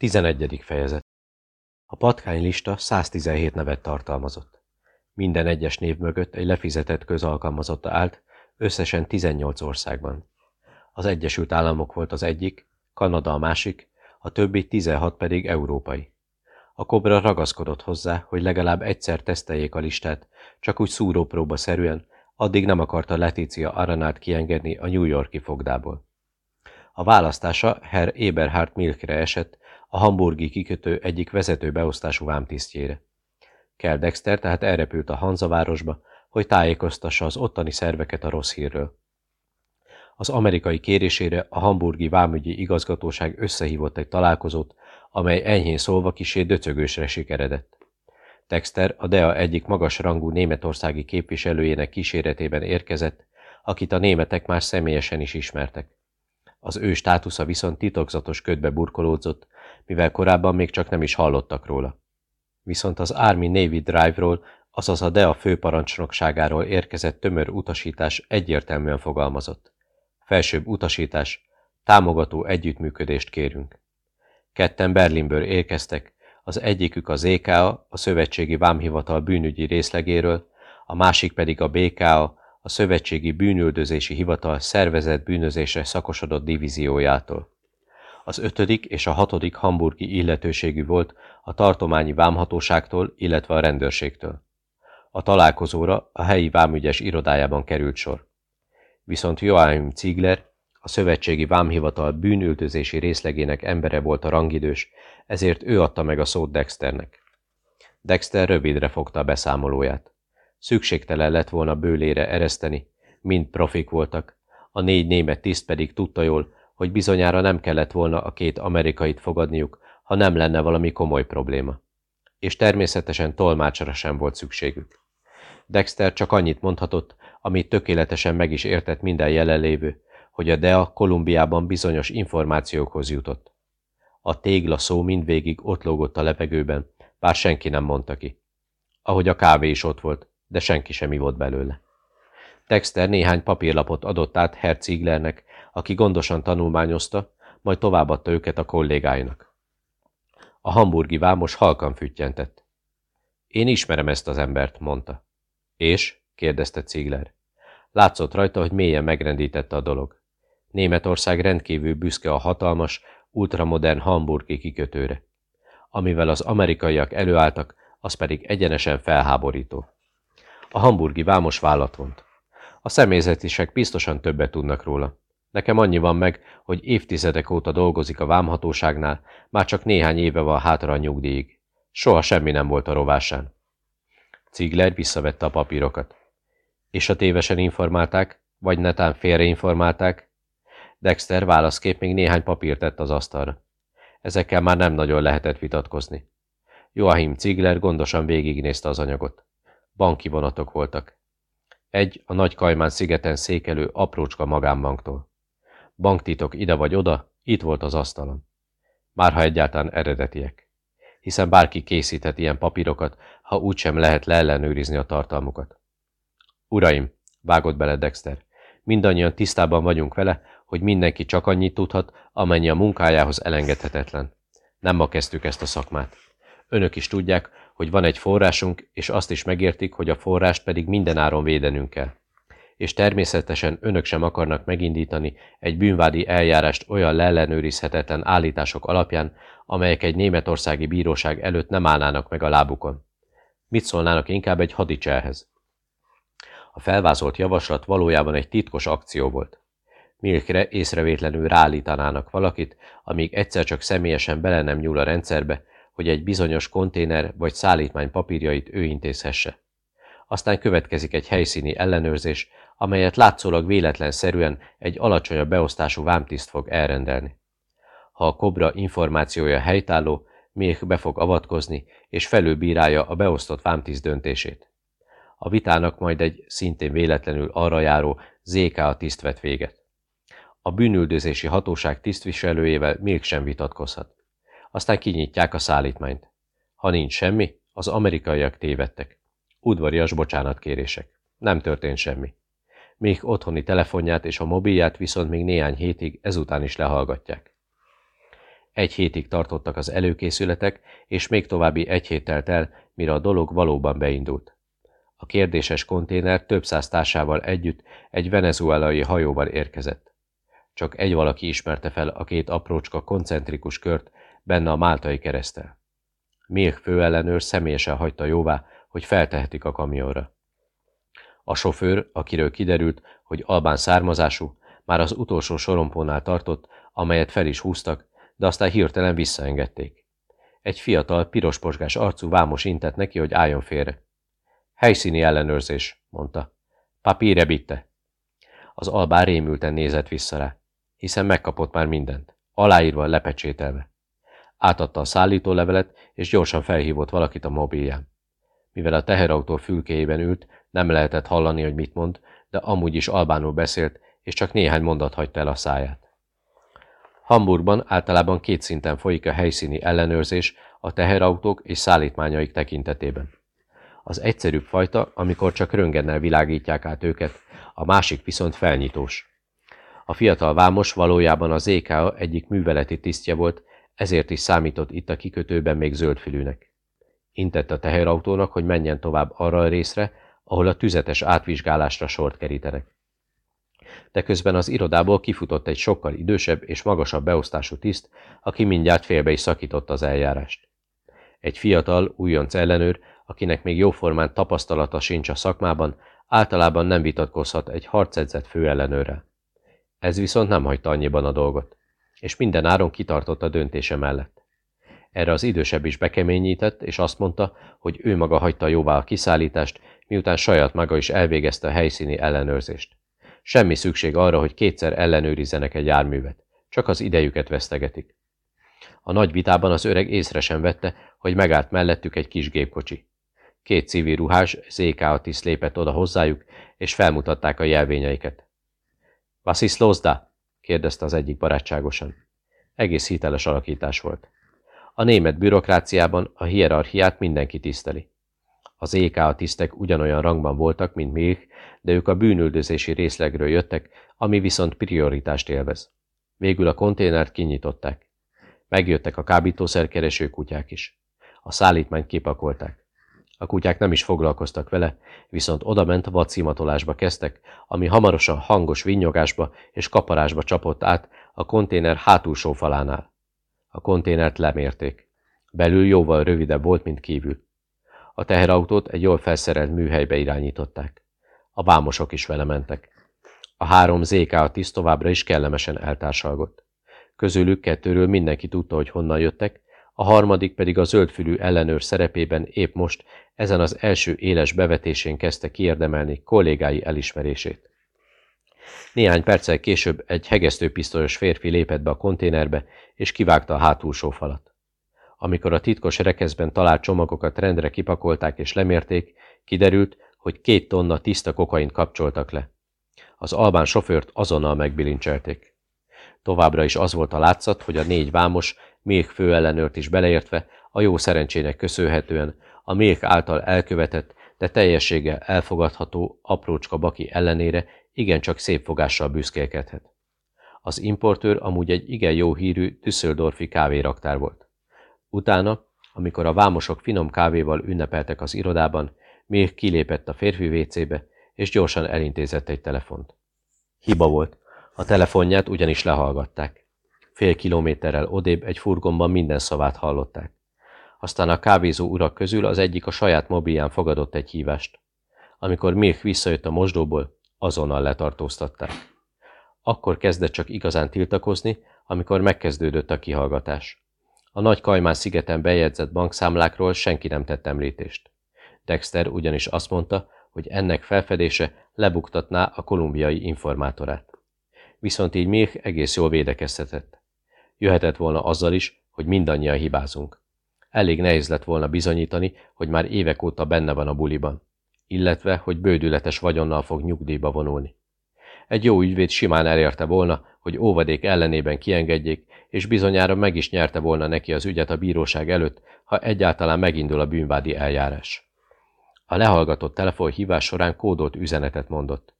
11. fejezet A patkány lista 117 nevet tartalmazott. Minden egyes név mögött egy lefizetett közalkalmazotta állt, összesen 18 országban. Az Egyesült Államok volt az egyik, Kanada a másik, a többi 16 pedig európai. A kobra ragaszkodott hozzá, hogy legalább egyszer teszteljék a listát, csak úgy szúrópróba szerűen, addig nem akarta Letícia Aranát kiengedni a New Yorki fogdából. A választása Herr Eberhard Milkre esett, a hamburgi kikötő egyik vezető beosztású vámtisztjére. Kell Dexter tehát elrepült a Hanzavárosba, hogy tájékoztassa az ottani szerveket a rossz hírről. Az amerikai kérésére a hamburgi vámügyi igazgatóság összehívott egy találkozót, amely enyhén szólva kisé döcögősre sikeredett. Dexter a DEA egyik magas rangú németországi képviselőjének kíséretében érkezett, akit a németek már személyesen is ismertek. Az ő státusza viszont titokzatos ködbe burkolódzott, mivel korábban még csak nem is hallottak róla. Viszont az Army Navy Drive-ról, azaz a DEA főparancsnokságáról érkezett tömör utasítás egyértelműen fogalmazott. Felsőbb utasítás, támogató együttműködést kérünk. Ketten Berlinből érkeztek, az egyikük az EKA, a Szövetségi Vámhivatal bűnügyi részlegéről, a másik pedig a BKA, a Szövetségi Bűnüldözési Hivatal szervezett bűnözésre szakosodott divíziójától. Az ötödik és a hatodik hamburgi illetőségű volt a tartományi vámhatóságtól, illetve a rendőrségtől. A találkozóra a helyi vámügyes irodájában került sor. Viszont Joachim Ziegler, a Szövetségi Vámhivatal bűnültözési részlegének embere volt a rangidős, ezért ő adta meg a szót Dexternek. Dexter rövidre fogta a beszámolóját. Szükségtelen lett volna bőlére ereszteni, mind profik voltak, a négy német tiszt pedig tudta jól, hogy bizonyára nem kellett volna a két amerikait fogadniuk, ha nem lenne valami komoly probléma. És természetesen tolmácsra sem volt szükségük. Dexter csak annyit mondhatott, amit tökéletesen meg is értett minden jelenlévő, hogy a DEA Kolumbiában bizonyos információkhoz jutott. A tégla szó mindvégig ott lógott a levegőben, bár senki nem mondta ki. Ahogy a kávé is ott volt, de senki sem ivott belőle. Dexter néhány papírlapot adott át Herziglernek, aki gondosan tanulmányozta, majd továbbadta őket a kollégáinak. A hamburgi vámos halkan füttyentett. Én ismerem ezt az embert, mondta. És? kérdezte Ziegler. Látszott rajta, hogy mélyen megrendítette a dolog. Németország rendkívül büszke a hatalmas, ultramodern hamburgi kikötőre. Amivel az amerikaiak előálltak, az pedig egyenesen felháborító. A hamburgi vámos vállat vont. A személyzetisek biztosan többet tudnak róla. Nekem annyi van meg, hogy évtizedek óta dolgozik a vámhatóságnál, már csak néhány éve van hátra a nyugdíjig. Soha semmi nem volt a rovásán. Ziegler visszavette a papírokat. És a tévesen informálták, vagy netán félreinformálták? Dexter válaszkép még néhány papírt tett az asztalra. Ezekkel már nem nagyon lehetett vitatkozni. Joachim Ziegler gondosan végignézte az anyagot. Banki vonatok voltak. Egy a Nagy Kajmán szigeten székelő aprócska magánbanktól. Banktitok ide vagy oda, itt volt az asztalon. Márha egyáltalán eredetiek. Hiszen bárki készíthet ilyen papírokat, ha úgysem lehet leellenőrizni a tartalmukat. Uraim, vágott bele Dexter, mindannyian tisztában vagyunk vele, hogy mindenki csak annyit tudhat, amennyi a munkájához elengedhetetlen. Nem ma kezdtük ezt a szakmát. Önök is tudják, hogy van egy forrásunk, és azt is megértik, hogy a forrást pedig mindenáron védenünk kell és természetesen önök sem akarnak megindítani egy bűnvádi eljárást olyan leellenőrizhetetlen állítások alapján, amelyek egy németországi bíróság előtt nem állnának meg a lábukon. Mit szólnának inkább egy hadicselhez? A felvázolt javaslat valójában egy titkos akció volt. Milkre észrevétlenül ráállítanának valakit, amíg egyszer csak személyesen bele nem nyúl a rendszerbe, hogy egy bizonyos konténer vagy szállítmány papírjait ő intézhesse. Aztán következik egy helyszíni ellenőrzés, amelyet látszólag véletlenszerűen egy alacsonyabb beosztású vámtiszt fog elrendelni. Ha a kobra információja helytálló, még be fog avatkozni, és felülbírálja a beosztott vámtiszt döntését. A vitának majd egy szintén véletlenül arra járó ZK tiszt vet véget. A bűnüldözési hatóság tisztviselőjével még sem vitatkozhat. Aztán kinyitják a szállítmányt. Ha nincs semmi, az amerikaiak tévedtek. Udvarias bocsánatkérések. Nem történt semmi még otthoni telefonját és a mobilját viszont még néhány hétig ezután is lehallgatják. Egy hétig tartottak az előkészületek, és még további egy hét telt el, mire a dolog valóban beindult. A kérdéses konténer több száz társával együtt egy venezuelai hajóval érkezett. Csak egy valaki ismerte fel a két aprócska koncentrikus kört benne a máltai keresztel. Milk főellenőr személyesen hagyta jóvá, hogy feltehetik a kamionra. A sofőr, akiről kiderült, hogy albán származású, már az utolsó sorompónál tartott, amelyet fel is húztak, de aztán hirtelen visszaengedték. Egy fiatal, pirosposgás arcú vámos intett neki, hogy álljon félre. Helyszíni ellenőrzés, mondta. Papíre bitte. Az albán rémülten nézett vissza rá, hiszen megkapott már mindent, aláírva, lepecsételve. Átadta a szállítólevelet, és gyorsan felhívott valakit a mobilján. Mivel a teherautó fülkéjében ült, nem lehetett hallani, hogy mit mond, de amúgy is albánul beszélt, és csak néhány mondat hagyta el a száját. Hamburgban általában két szinten folyik a helyszíni ellenőrzés a teherautók és szállítmányaik tekintetében. Az egyszerűbb fajta, amikor csak röngennel világítják át őket, a másik viszont felnyitós. A fiatal vámos valójában az EKA egyik műveleti tisztje volt, ezért is számított itt a kikötőben még zöldfülűnek. Intett a teherautónak, hogy menjen tovább arra a részre, ahol a tüzetes átvizsgálásra sort kerítenek de közben az irodából kifutott egy sokkal idősebb és magasabb beosztású tiszt, aki mindjárt félbe is szakította az eljárást. Egy fiatal, újonc ellenőr, akinek még jóformán tapasztalata sincs a szakmában, általában nem vitatkozhat egy harcedzett főellenőrrel. Ez viszont nem hagyta annyiban a dolgot, és minden áron kitartott a döntése mellett. Erre az idősebb is bekeményített, és azt mondta, hogy ő maga hagyta jóvá a kiszállítást, miután saját maga is elvégezte a helyszíni ellenőrzést. Semmi szükség arra, hogy kétszer ellenőrizzenek egy járművet. Csak az idejüket vesztegetik. A nagy vitában az öreg észre sem vette, hogy megállt mellettük egy kis gépkocsi. Két civil ruhás ZK tiszt lépett oda hozzájuk, és felmutatták a jelvényeiket. – Vasiszlózda? – kérdezte az egyik barátságosan. Egész hiteles alakítás volt. A német bürokráciában a hierarchiát mindenki tiszteli. Az EK tisztek ugyanolyan rangban voltak, mint Milch, de ők a bűnüldözési részlegről jöttek, ami viszont prioritást élvez. Végül a konténert kinyitották. Megjöttek a kábítószerkereső kutyák is. A szállítmányt kipakolták. A kutyák nem is foglalkoztak vele, viszont odament vacimatolásba kezdtek, ami hamarosan hangos vinnyogásba és kaparásba csapott át a konténer hátulsó falánál. A konténert lemérték. Belül jóval rövidebb volt, mint kívül. A teherautót egy jól felszerelt műhelybe irányították. A vámosok is vele mentek. A három ZK tiszt továbbra is kellemesen eltársalgott. Közülük kettőről mindenki tudta, hogy honnan jöttek, a harmadik pedig a zöldfülű ellenőr szerepében épp most, ezen az első éles bevetésén kezdte kiérdemelni kollégái elismerését. Néhány perccel később egy hegesztőpisztolyos férfi lépett be a konténerbe, és kivágta a hátulsó falat. Amikor a titkos rekeszben talált csomagokat rendre kipakolták és lemérték, kiderült, hogy két tonna tiszta kokaint kapcsoltak le. Az albán sofőrt azonnal megbilincselték. Továbbra is az volt a látszat, hogy a négy vámos, még főellenőrt is beleértve, a jó szerencsének köszönhetően a még által elkövetett, de teljességgel elfogadható aprócska baki ellenére igencsak szép fogással büszkélkedhet. Az importőr amúgy egy igen jó hírű Düsseldorfi kávéraktár volt. Utána, amikor a vámosok finom kávéval ünnepeltek az irodában, még kilépett a férfi vécébe, és gyorsan elintézett egy telefont. Hiba volt. A telefonját ugyanis lehallgatták. Fél kilométerrel odébb egy furgonban minden szavát hallották. Aztán a kávézó urak közül az egyik a saját mobilján fogadott egy hívást. Amikor Milk visszajött a mosdóból, azonnal letartóztatták. Akkor kezdett csak igazán tiltakozni, amikor megkezdődött a kihallgatás. A nagy Kajmán szigeten bejegyzett bankszámlákról senki nem tett említést. Dexter ugyanis azt mondta, hogy ennek felfedése lebuktatná a kolumbiai informátorát. Viszont így még egész jól védekeztetett. Jöhetett volna azzal is, hogy mindannyian hibázunk. Elég nehéz lett volna bizonyítani, hogy már évek óta benne van a buliban, illetve, hogy bődületes vagyonnal fog nyugdíjba vonulni. Egy jó ügyvéd simán elérte volna, hogy óvadék ellenében kiengedjék, és bizonyára meg is nyerte volna neki az ügyet a bíróság előtt, ha egyáltalán megindul a bűnvádi eljárás. A lehallgatott telefonhívás során kódolt üzenetet mondott.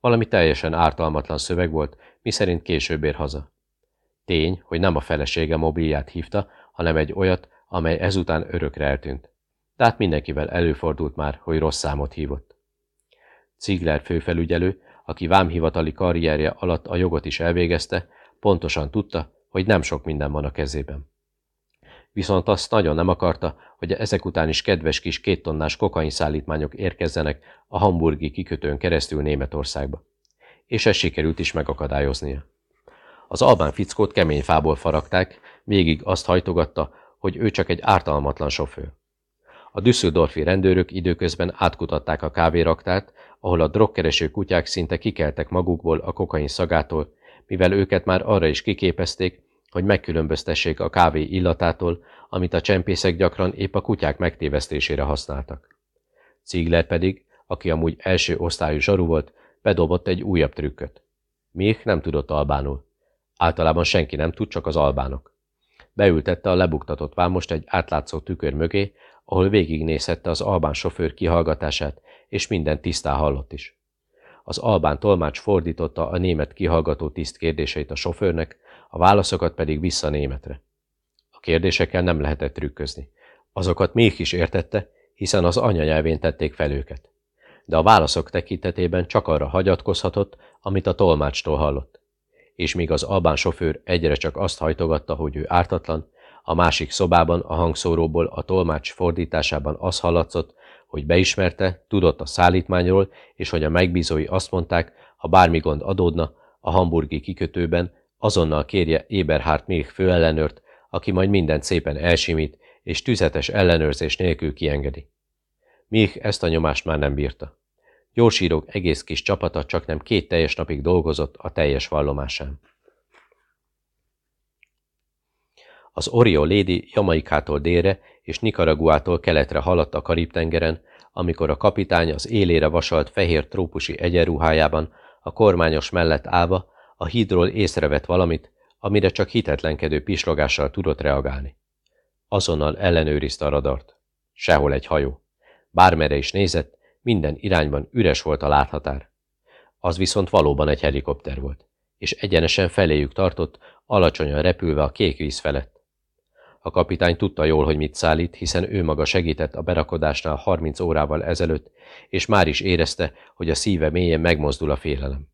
Valami teljesen ártalmatlan szöveg volt, miszerint később ér haza. Tény, hogy nem a felesége mobilját hívta, hanem egy olyat, amely ezután örökre eltűnt. Tehát mindenkivel előfordult már, hogy rossz számot hívott. Ziegler főfelügyelő, aki vámhivatali karrierje alatt a jogot is elvégezte, pontosan tudta, hogy nem sok minden van a kezében. Viszont azt nagyon nem akarta, hogy ezek után is kedves kis kéttonnás kokain szállítmányok érkezzenek a hamburgi kikötőn keresztül Németországba. És ez sikerült is megakadályoznia. Az albán fickót kemény fából faragták, végig azt hajtogatta, hogy ő csak egy ártalmatlan sofőr. A Düsseldorfi rendőrök időközben átkutatták a kávéraktát, ahol a drogkereső kutyák szinte kikeltek magukból a kokain szagától, mivel őket már arra is kiképezték, hogy megkülönböztessék a kávé illatától, amit a csempészek gyakran épp a kutyák megtévesztésére használtak. Ziegler pedig, aki amúgy első osztályú zsaru volt, bedobott egy újabb trükköt. Még nem tudott albánul. Általában senki nem tud, csak az albánok. Beültette a lebuktatott vámost egy átlátszó tükör mögé, ahol végignézhette az albán sofőr kihallgatását, és minden tisztán hallott is. Az albán tolmács fordította a német kihallgató tiszt kérdéseit a sofőrnek, a válaszokat pedig vissza németre. A kérdésekkel nem lehetett trükközni. Azokat mégis értette, hiszen az anyanyelvén tették fel őket. De a válaszok tekintetében csak arra hagyatkozhatott, amit a tolmácstól hallott. És míg az albán sofőr egyre csak azt hajtogatta, hogy ő ártatlan, a másik szobában a hangszóróból a tolmács fordításában az hallatszott, hogy beismerte, tudott a szállítmányról, és hogy a megbízói azt mondták, ha bármi gond adódna, a hamburgi kikötőben azonnal kérje Eberhard Milch főellenőrt, aki majd mindent szépen elsimít, és tüzetes ellenőrzés nélkül kiengedi. Milch ezt a nyomást már nem bírta. Gyorsírók egész kis csapata csak nem két teljes napig dolgozott a teljes vallomásán. Az Orió Lady Jamaikától délre és Nicaraguától keletre haladt a Karib-tengeren, amikor a kapitány az élére vasalt fehér trópusi egyenruhájában a kormányos mellett állva a hídról észrevett valamit, amire csak hitetlenkedő pislogással tudott reagálni. Azonnal ellenőrizte a radart. Sehol egy hajó. Bármere is nézett, minden irányban üres volt a láthatár. Az viszont valóban egy helikopter volt, és egyenesen feléjük tartott, alacsonyan repülve a kék víz felett. A kapitány tudta jól, hogy mit szállít, hiszen ő maga segített a berakodásnál 30 órával ezelőtt, és már is érezte, hogy a szíve mélyen megmozdul a félelem.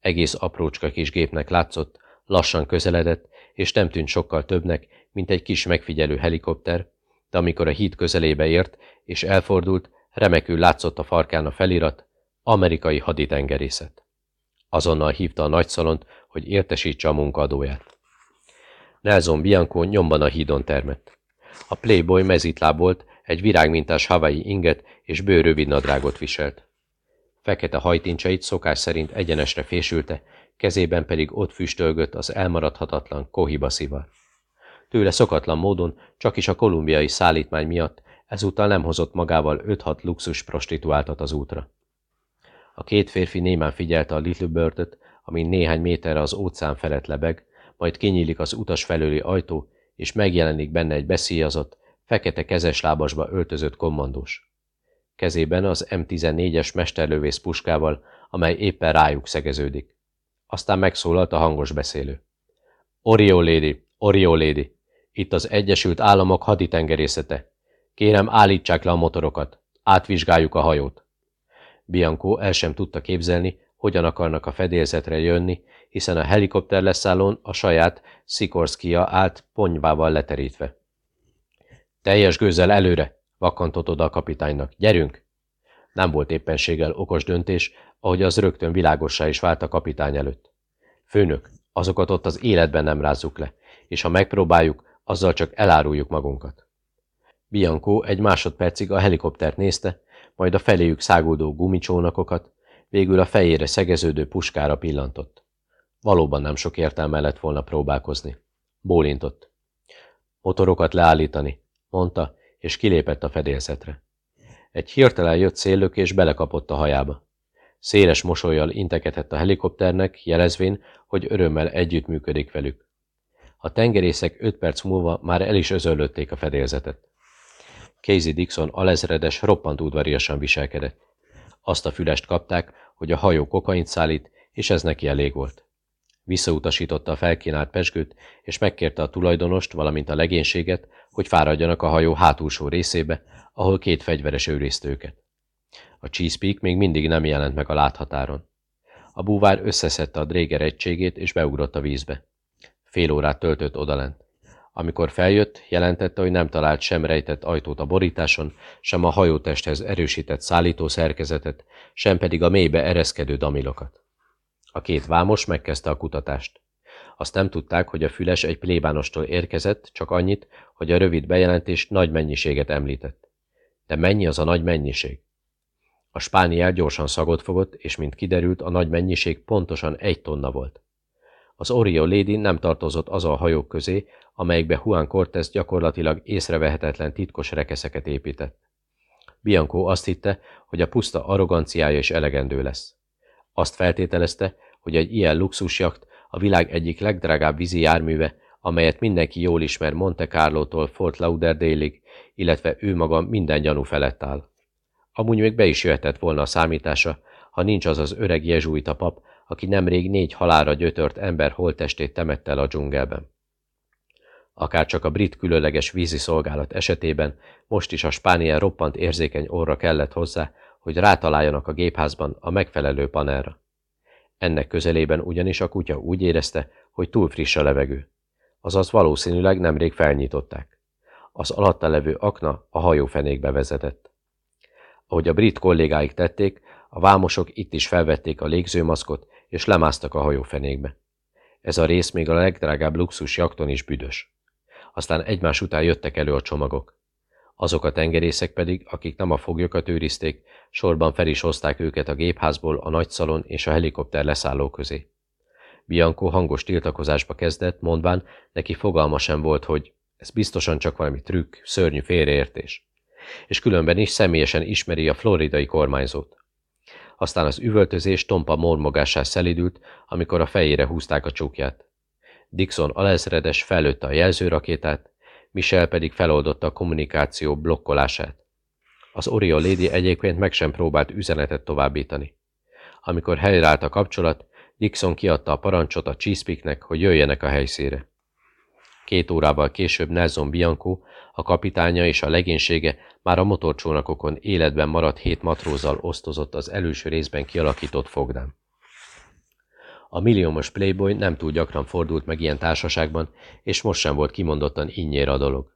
Egész aprócska kis gépnek látszott, lassan közeledett, és nem tűnt sokkal többnek, mint egy kis megfigyelő helikopter, de amikor a híd közelébe ért, és elfordult, remekül látszott a farkán a felirat, amerikai haditengerészet. Azonnal hívta a nagyszalont, hogy értesítse a munkadóját. Nelson Bianco nyomban a hídon termett. A playboy mezitláb volt, egy virágmintás havai inget és bőrövid nadrágot viselt. Fekete hajtincsait szokás szerint egyenesre fésülte, kezében pedig ott füstölgött az elmaradhatatlan kohiba szivar. Tőle szokatlan módon, csak is a kolumbiai szállítmány miatt ezúttal nem hozott magával 5-6 luxus prostituáltat az útra. A két férfi némán figyelte a Little Bird-öt, ami néhány méterre az óceán felett lebeg, majd kinyílik az utas felőli ajtó, és megjelenik benne egy beszíjazott, fekete kezeslábasba öltözött kommandós. Kezében az M14-es mesterlövész puskával, amely éppen rájuk szegeződik. Aztán megszólalt a hangos beszélő. Orió Lady, Orió Lady, itt az Egyesült Államok haditengerészete. Kérem, állítsák le a motorokat. Átvizsgáljuk a hajót. Bianco el sem tudta képzelni, hogyan akarnak a fedélzetre jönni, hiszen a helikopter leszállón a saját Sikorskia állt ponyvával leterítve. Teljes gőzzel előre, vakantott oda a kapitánynak. Gyerünk! Nem volt éppenséggel okos döntés, ahogy az rögtön világossá is vált a kapitány előtt. Főnök, azokat ott az életben nem rázzuk le, és ha megpróbáljuk, azzal csak eláruljuk magunkat. Bianco egy másodpercig a helikoptert nézte, majd a feléjük száguldó gumicsónakokat, végül a fejére szegeződő puskára pillantott. Valóban nem sok értelme lett volna próbálkozni. Bólintott. Motorokat leállítani, mondta, és kilépett a fedélzetre. Egy hirtelen jött szélök, és belekapott a hajába. Széles mosolyjal integetett a helikopternek, jelezvén, hogy örömmel együttműködik velük. A tengerészek öt perc múlva már el is özöllötték a fedélzetet. Casey Dixon alezredes roppant udvariasan viselkedett. Azt a fülest kapták, hogy a hajó kokaint szállít, és ez neki elég volt. Visszautasította a felkínált pesgőt, és megkérte a tulajdonost, valamint a legénységet, hogy fáradjanak a hajó hátulsó részébe, ahol két fegyveres őrizte őket. A Chesapeake még mindig nem jelent meg a láthatáron. A búvár összeszedte a dréger egységét, és beugrott a vízbe. Fél órát töltött odalent. Amikor feljött, jelentette, hogy nem talált sem rejtett ajtót a borításon, sem a hajótesthez erősített szállító szerkezetet, sem pedig a mélybe ereszkedő damilokat. A két vámos megkezdte a kutatást. Azt nem tudták, hogy a füles egy plébánostól érkezett, csak annyit, hogy a rövid bejelentés nagy mennyiséget említett. De mennyi az a nagy mennyiség? A spániel gyorsan szagot fogott, és mint kiderült, a nagy mennyiség pontosan egy tonna volt. Az Orió Lady nem tartozott az a hajók közé, amelyekbe Juan Cortés gyakorlatilag észrevehetetlen titkos rekeszeket épített. Bianco azt hitte, hogy a puszta arroganciája is elegendő lesz. Azt feltételezte, hogy egy ilyen luxusjakt a világ egyik legdrágább vízi járműve, amelyet mindenki jól ismer Monte Carlo-tól Fort Lauderdale-ig, illetve ő maga minden gyanú felett áll. Amúgy még be is jöhetett volna a számítása, ha nincs az az öreg jezsuita pap, aki nemrég négy halára gyötört ember holttestét temette el a dzsungelben. Akárcsak a brit különleges vízi szolgálat esetében, most is a Spánia roppant érzékeny orra kellett hozzá, hogy rátaláljanak a gépházban a megfelelő panelra. Ennek közelében ugyanis a kutya úgy érezte, hogy túl friss a levegő. Azaz valószínűleg nemrég felnyitották. Az alatta levő akna a hajófenékbe vezetett. Ahogy a brit kollégáik tették, a vámosok itt is felvették a légzőmaszkot, és lemásztak a hajófenékbe. Ez a rész még a legdrágább luxus jakton is büdös. Aztán egymás után jöttek elő a csomagok. Azok a tengerészek pedig, akik nem a foglyokat őrizték, sorban fel is hozták őket a gépházból a nagyszalon és a helikopter leszálló közé. Bianco hangos tiltakozásba kezdett, mondván, neki fogalma sem volt, hogy ez biztosan csak valami trükk, szörnyű félreértés. És különben is személyesen ismeri a floridai kormányzót. Aztán az üvöltözés tompa mormogásás szelidült, amikor a fejére húzták a csukját. Dixon alezredes fellőtte a jelzőrakétát, Michel pedig feloldotta a kommunikáció blokkolását. Az Orion Lady egyébként meg sem próbált üzenetet továbbítani. Amikor helyreállt a kapcsolat, Dixon kiadta a parancsot a Chesapeake-nek, hogy jöjjenek a helyszíre. Két órával később Nelson Bianco, a kapitánya és a legénysége már a motorcsónakokon életben maradt hét matrózzal osztozott az előső részben kialakított fogdán. A milliómos playboy nem túl gyakran fordult meg ilyen társaságban, és most sem volt kimondottan innyér a dolog.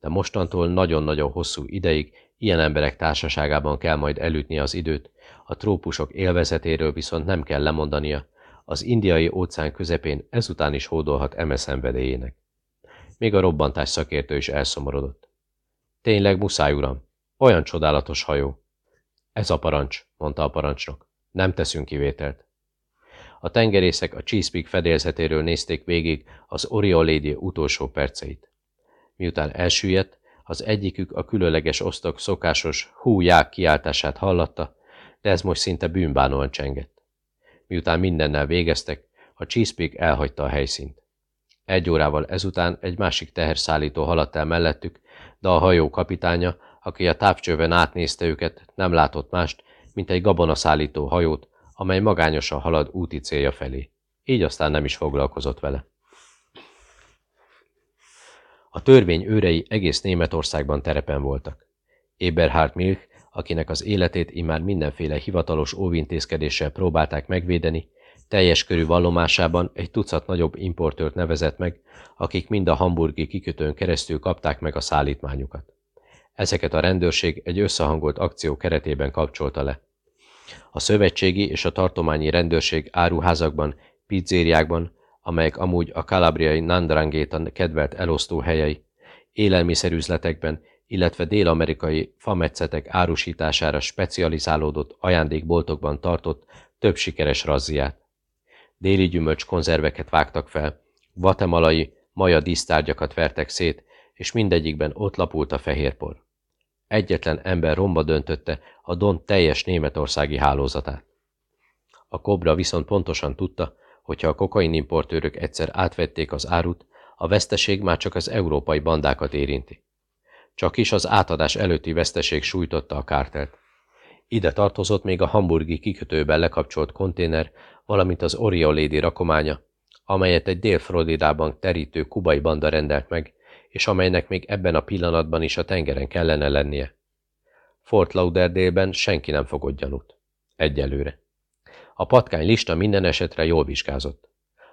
De mostantól nagyon-nagyon hosszú ideig ilyen emberek társaságában kell majd elütni az időt, a trópusok élvezetéről viszont nem kell lemondania, az indiai óceán közepén ezután is hódolhat eme szenvedélyének. Még a robbantás szakértő is elszomorodott. Tényleg muszáj, uram. Olyan csodálatos hajó. Ez a parancs, mondta a parancsnok. Nem teszünk kivételt. A tengerészek a Chesapeake fedélzetéről nézték végig az Orion Lady utolsó perceit. Miután elsüllyedt, az egyikük a különleges osztok szokásos hú-ják kiáltását hallatta, de ez most szinte bűnbánóan csengett. Miután mindennel végeztek, a Chesapeake elhagyta a helyszínt. Egy órával ezután egy másik teherszállító haladt el mellettük, de a hajó kapitánya, aki a távcsőben átnézte őket, nem látott mást, mint egy gabonaszállító hajót, amely magányosan halad úti célja felé. Így aztán nem is foglalkozott vele. A törvény őrei egész Németországban terepen voltak. Eberhard Milch, akinek az életét immár mindenféle hivatalos óvintézkedéssel próbálták megvédeni, teljes körű vallomásában egy tucat nagyobb importőrt nevezett meg, akik mind a hamburgi kikötőn keresztül kapták meg a szállítmányukat. Ezeket a rendőrség egy összehangolt akció keretében kapcsolta le. A szövetségi és a tartományi rendőrség áruházakban, pizzériákban, amelyek amúgy a kalabriai Nandrangétan kedvelt elosztó helyei, élelmiszerüzletekben, illetve dél-amerikai fametszetek árusítására specializálódott ajándékboltokban tartott több sikeres razziát. Déli gyümölcs konzerveket vágtak fel, guatemalai, maja dísztárgyakat vertek szét, és mindegyikben ott lapult a fehérpor. Egyetlen ember romba döntötte a Don teljes németországi hálózatát. A kobra viszont pontosan tudta, hogyha a kokainimportőrök egyszer átvették az árut, a veszteség már csak az európai bandákat érinti. Csak is az átadás előtti veszteség sújtotta a kártelt. Ide tartozott még a hamburgi kikötőben lekapcsolt konténer, valamint az Orion Lady rakománya, amelyet egy Dél-Floridában terítő kubai banda rendelt meg, és amelynek még ebben a pillanatban is a tengeren kellene lennie. Fort Lauderdale-ben senki nem fogott gyanút. Egyelőre. A patkány lista minden esetre jól vizsgázott.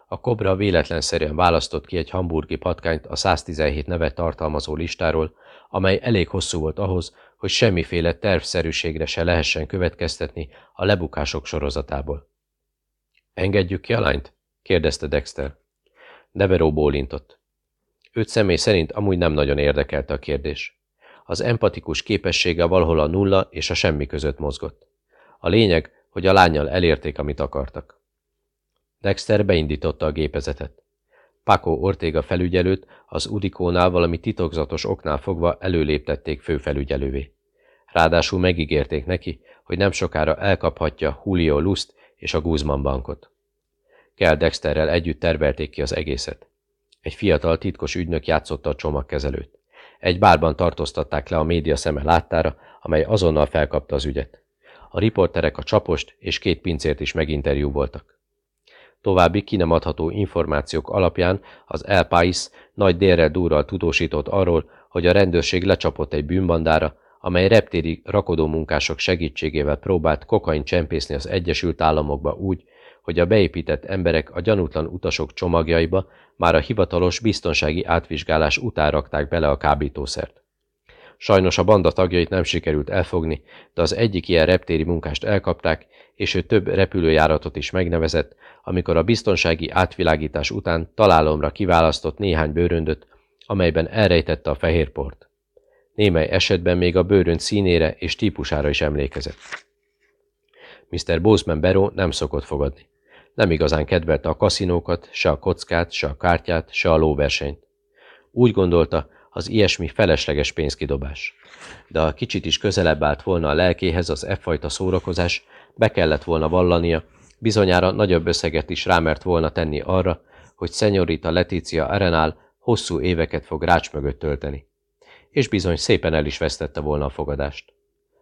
A kobra véletlenszerűen választott ki egy hamburgi patkányt a 117 nevet tartalmazó listáról, amely elég hosszú volt ahhoz, hogy semmiféle tervszerűségre se lehessen következtetni a lebukások sorozatából. Engedjük ki a lányt? kérdezte Dexter. Deveró bólintott. Őt személy szerint amúgy nem nagyon érdekelte a kérdés. Az empatikus képessége valahol a nulla és a semmi között mozgott. A lényeg, hogy a lányjal elérték, amit akartak. Dexter beindította a gépezetet. Paco Ortega felügyelőt az Udikónál valami titokzatos oknál fogva előléptették főfelügyelővé. Ráadásul megígérték neki, hogy nem sokára elkaphatja Julio Lust és a Guzman bankot. Kell Dexterrel együtt tervelték ki az egészet. Egy fiatal titkos ügynök játszotta a csomagkezelőt. Egy bárban tartóztatták le a média szeme láttára, amely azonnal felkapta az ügyet. A riporterek a csapost és két pincért is meginterjú voltak. További ki információk alapján az El Pais nagy délre durral tudósított arról, hogy a rendőrség lecsapott egy bűnbandára, amely reptéri rakodómunkások segítségével próbált kokain csempészni az Egyesült Államokba úgy, hogy a beépített emberek a gyanútlan utasok csomagjaiba már a hivatalos biztonsági átvizsgálás után rakták bele a kábítószert. Sajnos a banda tagjait nem sikerült elfogni, de az egyik ilyen reptéri munkást elkapták, és ő több repülőjáratot is megnevezett, amikor a biztonsági átvilágítás után találomra kiválasztott néhány bőröndöt, amelyben elrejtette a fehérport. Némely esetben még a bőrönd színére és típusára is emlékezett. Mr. Boseman Barrow nem szokott fogadni. Nem igazán kedvelte a kaszinókat, se a kockát, se a kártyát, se a lóversenyt. Úgy gondolta, az ilyesmi felesleges pénzkidobás. De ha kicsit is közelebb állt volna a lelkéhez az e fajta szórakozás, be kellett volna vallania, bizonyára nagyobb összeget is rámert volna tenni arra, hogy szenyorita Letícia Arenál hosszú éveket fog rács mögött tölteni. És bizony szépen el is vesztette volna a fogadást.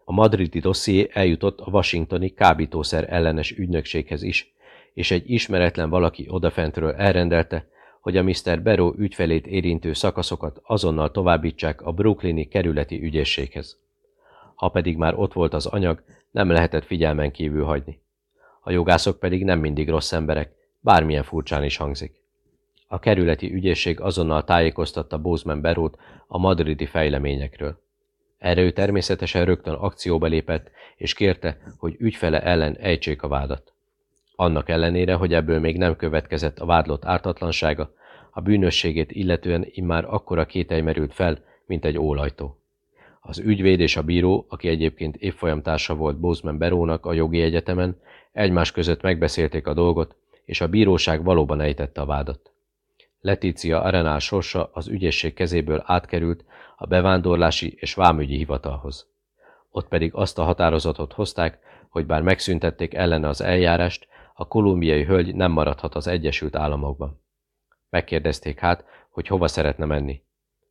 A madridi dosszié eljutott a washingtoni kábítószer ellenes ügynökséghez is, és egy ismeretlen valaki odafentről elrendelte, hogy a Mr. Barrow ügyfelét érintő szakaszokat azonnal továbbítsák a brooklyni kerületi ügyészséghez. Ha pedig már ott volt az anyag, nem lehetett figyelmen kívül hagyni. A jogászok pedig nem mindig rossz emberek, bármilyen furcsán is hangzik. A kerületi ügyészség azonnal tájékoztatta Bozeman Berót a madridi fejleményekről. Erre ő természetesen rögtön akcióba lépett, és kérte, hogy ügyfele ellen ejtsék a vádat. Annak ellenére, hogy ebből még nem következett a vádlott ártatlansága, a bűnösségét illetően immár akkora kételj merült fel, mint egy ólajtó. Az ügyvéd és a bíró, aki egyébként évfolyamtársa volt Bozeman Berónak a jogi egyetemen, egymás között megbeszélték a dolgot, és a bíróság valóban ejtette a vádat. Letícia Arenál sorsa az ügyészség kezéből átkerült a bevándorlási és vámügyi hivatalhoz. Ott pedig azt a határozatot hozták, hogy bár megszüntették ellene az eljárást, a kolumbiai hölgy nem maradhat az Egyesült Államokban. Megkérdezték hát, hogy hova szeretne menni.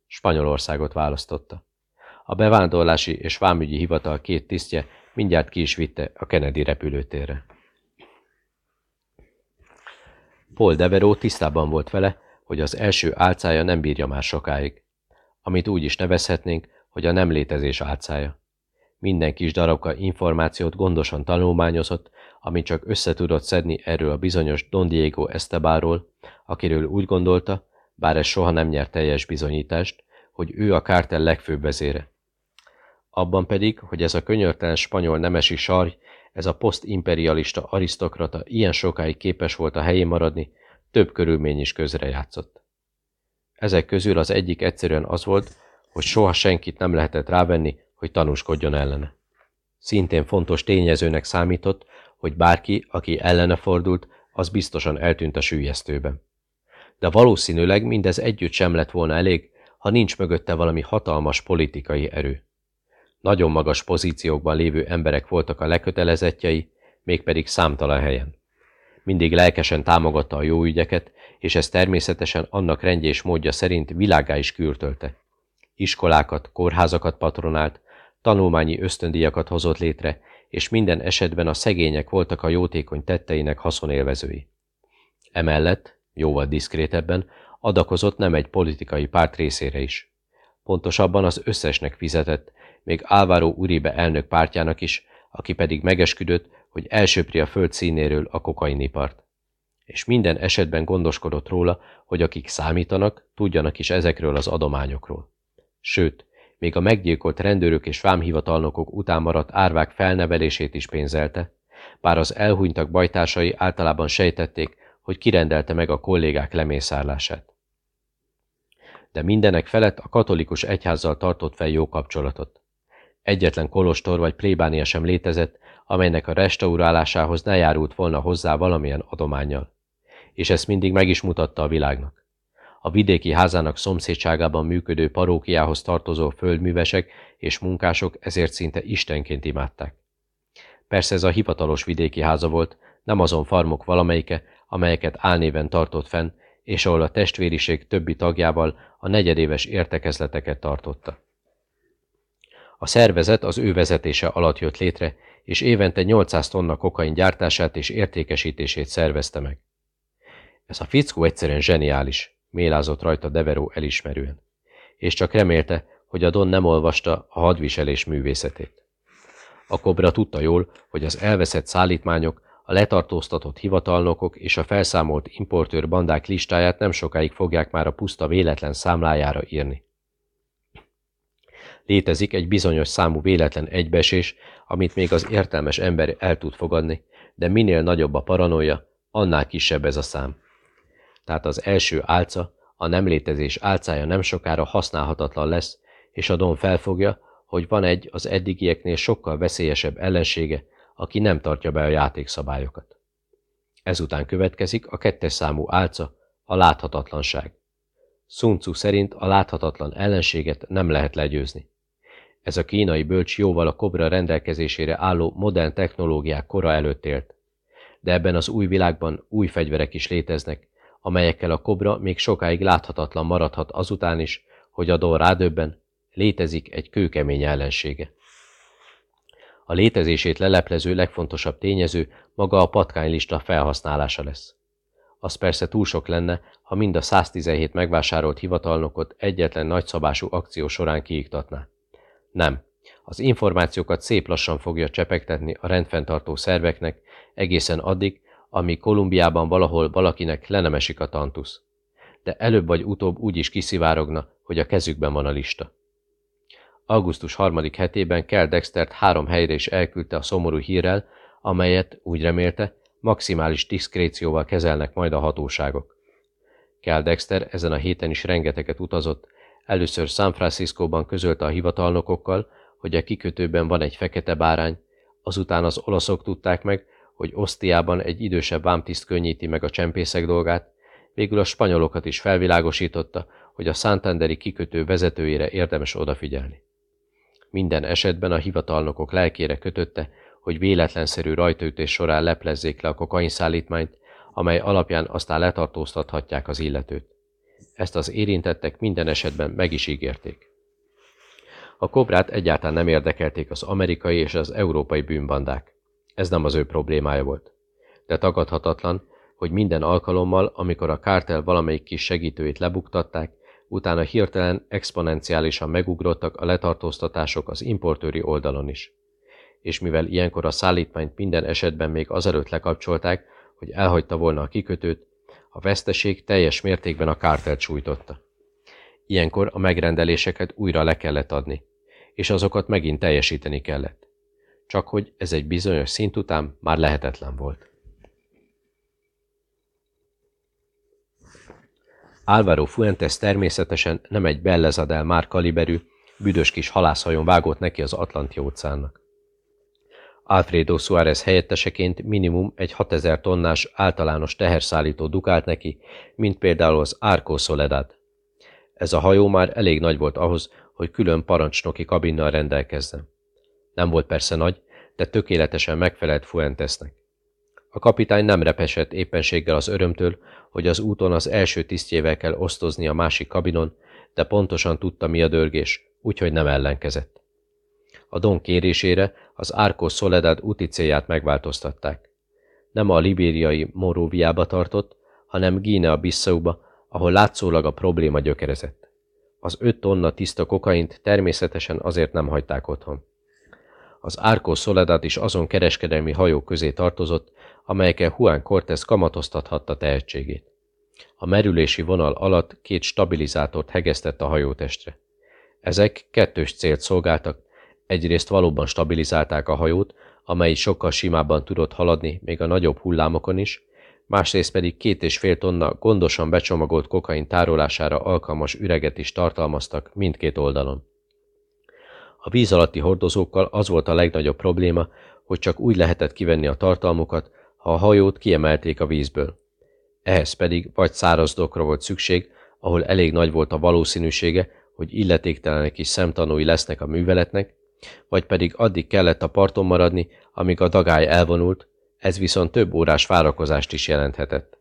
Spanyolországot választotta. A bevándorlási és vámügyi hivatal két tisztje mindjárt ki is vitte a Kennedy repülőtérre. Paul Deveró tisztában volt vele, hogy az első álcája nem bírja már sokáig, amit úgy is nevezhetnénk, hogy a nem létezés álcája. Minden kis darabka információt gondosan tanulmányozott, amit csak össze tudott szedni erről a bizonyos Don Diego Estebáról, akiről úgy gondolta, bár ez soha nem nyert teljes bizonyítást, hogy ő a kártel legfőbb vezére. Abban pedig, hogy ez a könyörtelen spanyol nemesi sarj, ez a posztimperialista arisztokrata ilyen sokáig képes volt a helyén maradni, több körülmény is közrejátszott. Ezek közül az egyik egyszerűen az volt, hogy soha senkit nem lehetett rávenni, hogy tanúskodjon ellene. Szintén fontos tényezőnek számított, hogy bárki, aki ellene fordult, az biztosan eltűnt a sűjesztőben. De valószínűleg mindez együtt sem lett volna elég, ha nincs mögötte valami hatalmas politikai erő. Nagyon magas pozíciókban lévő emberek voltak a lekötelezettjei, mégpedig számtalan helyen. Mindig lelkesen támogatta a jó ügyeket, és ez természetesen annak rendje és módja szerint világá is kürtölte. Iskolákat, kórházakat patronált, tanulmányi ösztöndíjakat hozott létre, és minden esetben a szegények voltak a jótékony tetteinek haszonélvezői. Emellett, jóval diszkrétebben, adakozott nem egy politikai párt részére is. Pontosabban az összesnek fizetett, még Álvaro Uribe elnök pártjának is, aki pedig megesküdött, hogy elsöpri a föld színéről a kokainipart. És minden esetben gondoskodott róla, hogy akik számítanak, tudjanak is ezekről az adományokról. Sőt, még a meggyilkolt rendőrök és vámhivatalnokok után maradt árvák felnevelését is pénzelte, bár az elhunytak bajtársai általában sejtették, hogy kirendelte meg a kollégák lemészárlását. De mindenek felett a katolikus egyházzal tartott fel jó kapcsolatot. Egyetlen kolostor vagy plébánia sem létezett, amelynek a restaurálásához ne járult volna hozzá valamilyen adományjal. És ezt mindig meg is mutatta a világnak. A vidéki házának szomszédságában működő parókiához tartozó földművesek és munkások ezért szinte istenként imádták. Persze ez a hivatalos vidéki háza volt, nem azon farmok valamelyike, amelyeket álnéven tartott fenn, és ahol a testvériség többi tagjával a negyedéves értekezleteket tartotta. A szervezet az ő vezetése alatt jött létre, és évente 800 tonna kokain gyártását és értékesítését szervezte meg. Ez a fickó egyszerűen zseniális, mélázott rajta Deveró elismerően, és csak remélte, hogy a Don nem olvasta a hadviselés művészetét. A kobra tudta jól, hogy az elveszett szállítmányok, a letartóztatott hivatalnokok és a felszámolt importőr bandák listáját nem sokáig fogják már a puszta véletlen számlájára írni. Létezik egy bizonyos számú véletlen egybesés, amit még az értelmes ember el tud fogadni, de minél nagyobb a paranoia, annál kisebb ez a szám. Tehát az első álca, a nem létezés álcája nem sokára használhatatlan lesz, és a Don felfogja, hogy van egy az eddigieknél sokkal veszélyesebb ellensége, aki nem tartja be a játékszabályokat. Ezután következik a kettes számú álca, a láthatatlanság. Sun Tzu szerint a láthatatlan ellenséget nem lehet legyőzni. Ez a kínai bölcs jóval a kobra rendelkezésére álló modern technológiák kora előtt élt. De ebben az új világban új fegyverek is léteznek, amelyekkel a kobra még sokáig láthatatlan maradhat azután is, hogy a dol rádöbben, létezik egy kőkemény ellensége. A létezését leleplező legfontosabb tényező maga a patkánylista felhasználása lesz. Az persze túl sok lenne, ha mind a 117 megvásárolt hivatalnokot egyetlen nagyszabású akció során kiiktatná. Nem. Az információkat szép lassan fogja csepegtetni a rendfenntartó szerveknek, egészen addig, amíg Kolumbiában valahol valakinek le a tantusz. De előbb vagy utóbb úgy is kiszivárogna, hogy a kezükben van a lista. Augusztus harmadik hetében Kell Dextert három helyre is elküldte a szomorú hírrel, amelyet, úgy remélte, maximális diszkrécióval kezelnek majd a hatóságok. Kell Dexter ezen a héten is rengeteget utazott, először San Franciscóban közölte a hivatalnokokkal, hogy a kikötőben van egy fekete bárány, azután az olaszok tudták meg, hogy Osztiában egy idősebb vámtiszt könnyíti meg a csempészek dolgát, végül a spanyolokat is felvilágosította, hogy a Santanderi kikötő vezetőjére érdemes odafigyelni. Minden esetben a hivatalnokok lelkére kötötte, hogy véletlenszerű rajtaütés során leplezzék le a kokainszállítmányt, amely alapján aztán letartóztathatják az illetőt. Ezt az érintettek minden esetben meg is ígérték. A kobrát egyáltalán nem érdekelték az amerikai és az európai bűnbandák. Ez nem az ő problémája volt. De tagadhatatlan, hogy minden alkalommal, amikor a kártel valamelyik kis segítőit lebuktatták, utána hirtelen exponenciálisan megugrottak a letartóztatások az importőri oldalon is. És mivel ilyenkor a szállítmányt minden esetben még azelőtt lekapcsolták, hogy elhagyta volna a kikötőt, a veszteség teljes mértékben a kártelt sújtotta. Ilyenkor a megrendeléseket újra le kellett adni, és azokat megint teljesíteni kellett. Csak hogy ez egy bizonyos szint után már lehetetlen volt. Álvaro Fuentes természetesen nem egy Bellezadel már kaliberű, büdös kis halászhajon vágott neki az Atlanti óceánnak. Alfredo Suárez helyetteseként minimum egy 6000 tonnás általános teherszállító dukált neki, mint például az Arco Soledad. Ez a hajó már elég nagy volt ahhoz, hogy külön parancsnoki kabinnal rendelkezzen. Nem volt persze nagy, de tökéletesen megfelelt Fuentesnek. A kapitány nem repesett éppenséggel az örömtől, hogy az úton az első tisztjével kell osztozni a másik kabinon, de pontosan tudta mi a dörgés, úgyhogy nem ellenkezett. A Don kérésére az Arcos Soledad úti célját megváltoztatták. Nem a libériai Moróviába tartott, hanem Gínea Bissauba, ahol látszólag a probléma gyökerezett. Az öt tonna tiszta kokaint természetesen azért nem hagyták otthon. Az Arco Soledad is azon kereskedelmi hajók közé tartozott, amelyekkel Juan Cortés kamatoztathatta tehetségét. A merülési vonal alatt két stabilizátort hegesztett a hajótestre. Ezek kettős célt szolgáltak, egyrészt valóban stabilizálták a hajót, amely sokkal simábban tudott haladni, még a nagyobb hullámokon is, másrészt pedig két és fél tonna gondosan becsomagolt kokain tárolására alkalmas üreget is tartalmaztak mindkét oldalon. A víz alatti hordozókkal az volt a legnagyobb probléma, hogy csak úgy lehetett kivenni a tartalmukat, ha a hajót kiemelték a vízből. Ehhez pedig vagy száraz dokra volt szükség, ahol elég nagy volt a valószínűsége, hogy illetéktelenek is szemtanúi lesznek a műveletnek, vagy pedig addig kellett a parton maradni, amíg a dagály elvonult, ez viszont több órás várakozást is jelenthetett.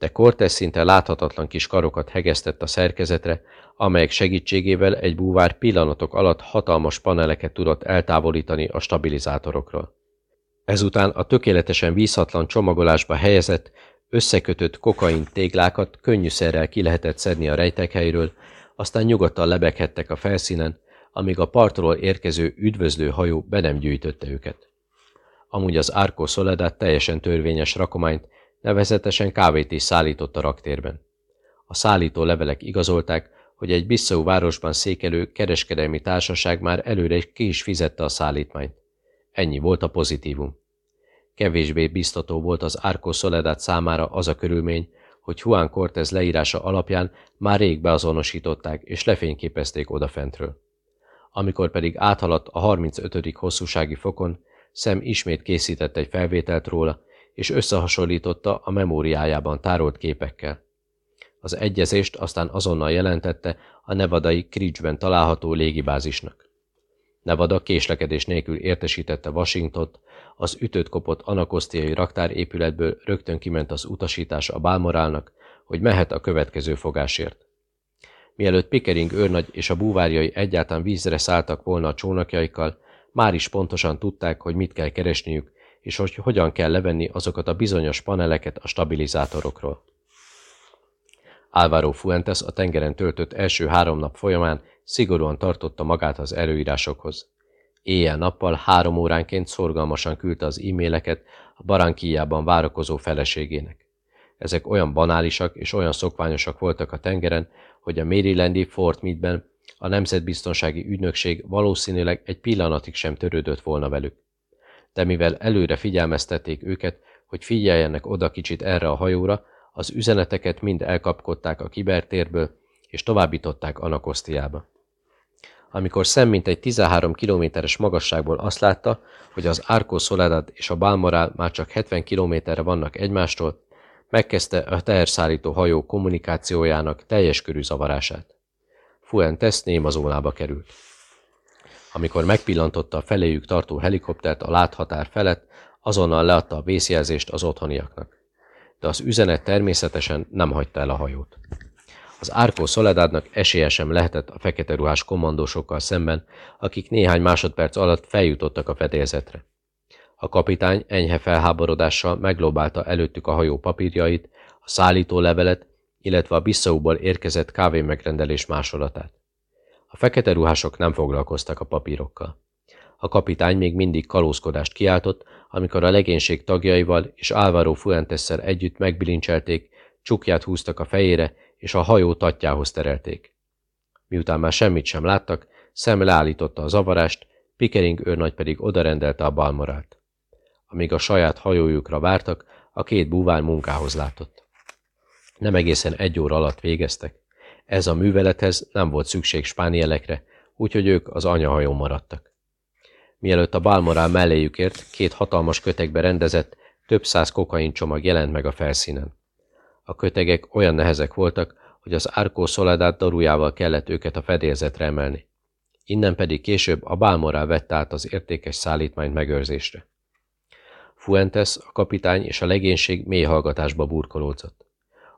De Cortés szinte láthatatlan kis karokat hegesztett a szerkezetre, amelyek segítségével egy búvár pillanatok alatt hatalmas paneleket tudott eltávolítani a stabilizátorokról. Ezután a tökéletesen vízhatlan csomagolásba helyezett, összekötött kokain téglákat könnyűszerrel ki lehetett szedni a rejtekhelyről, aztán nyugodtan lebeghettek a felszínen, amíg a partról érkező üdvözlő hajó be nem gyűjtötte őket. Amúgy az Arco Soledad teljesen törvényes rakományt, nevezetesen kávét is szállított a raktérben. A szállító levelek igazolták, hogy egy Bissau városban székelő kereskedelmi társaság már előre ki is fizette a szállítmányt. Ennyi volt a pozitívum. Kevésbé biztató volt az Arco Soledad számára az a körülmény, hogy Juan Cortez leírása alapján már rég beazonosították és lefényképezték odafentről. Amikor pedig áthaladt a 35. hosszúsági fokon, Szem ismét készített egy felvételt róla, és összehasonlította a memóriájában tárolt képekkel. Az egyezést aztán azonnal jelentette a nevadai Kridge-ben található légibázisnak. Nevada késlekedés nélkül értesítette Washingtont, az ütött kopott anakosztiai raktárépületből rögtön kiment az utasítás a Bálmorálnak, hogy mehet a következő fogásért. Mielőtt Pickering őrnagy és a búvárjai egyáltalán vízre szálltak volna a csónakjaikkal, már is pontosan tudták, hogy mit kell keresniük, és hogy hogyan kell levenni azokat a bizonyos paneleket a stabilizátorokról. Álvaro Fuentes a tengeren töltött első három nap folyamán szigorúan tartotta magát az előírásokhoz. Éjjel-nappal három óránként szorgalmasan küldte az e-maileket a barankíjában várakozó feleségének. Ezek olyan banálisak és olyan szokványosak voltak a tengeren, hogy a Marylandi Fort Meade-ben a Nemzetbiztonsági Ügynökség valószínűleg egy pillanatig sem törődött volna velük. De mivel előre figyelmeztették őket, hogy figyeljenek oda kicsit erre a hajóra, az üzeneteket mind elkapkodták a kibertérből, és továbbították Anakosztiába. Amikor szem mint egy 13 kilométeres magasságból azt látta, hogy az Arco Soledad és a Balmoral már csak 70 kilométerre vannak egymástól, megkezdte a teherszállító hajó kommunikációjának teljes körű zavarását. Fuentes némazónába került. Amikor megpillantotta a feléjük tartó helikoptert a láthatár felett, azonnal leadta a vészjelzést az otthoniaknak. De az üzenet természetesen nem hagyta el a hajót. Az Árkó Szoledádnak esélye sem lehetett a fekete ruhás kommandósokkal szemben, akik néhány másodperc alatt feljutottak a fedélzetre. A kapitány enyhe felháborodással meglobálta előttük a hajó papírjait, a szállító levelet illetve a Bissauból érkezett kávé megrendelés másolatát. A fekete ruhások nem foglalkoztak a papírokkal. A kapitány még mindig kalózkodást kiáltott, amikor a legénység tagjaival és Álvaro Fuentessel együtt megbilincselték, csukját húztak a fejére, és a hajó tatjához terelték. Miután már semmit sem láttak, szem leállította a zavarást, Pickering őrnagy pedig odarendelte a balmorát. Amíg a saját hajójukra vártak, a két búvár munkához látott. Nem egészen egy óra alatt végeztek. Ez a művelethez nem volt szükség spánielekre, úgyhogy ők az anyahajón maradtak. Mielőtt a Balmoral melléjük ért, két hatalmas kötegbe rendezett, több száz kokain csomag jelent meg a felszínen. A kötegek olyan nehezek voltak, hogy az Arco Soledad darujával kellett őket a fedélzetre emelni. Innen pedig később a Balmoral vette át az értékes szállítmányt megőrzésre. Fuentes, a kapitány és a legénység mély hallgatásba burkolódzott.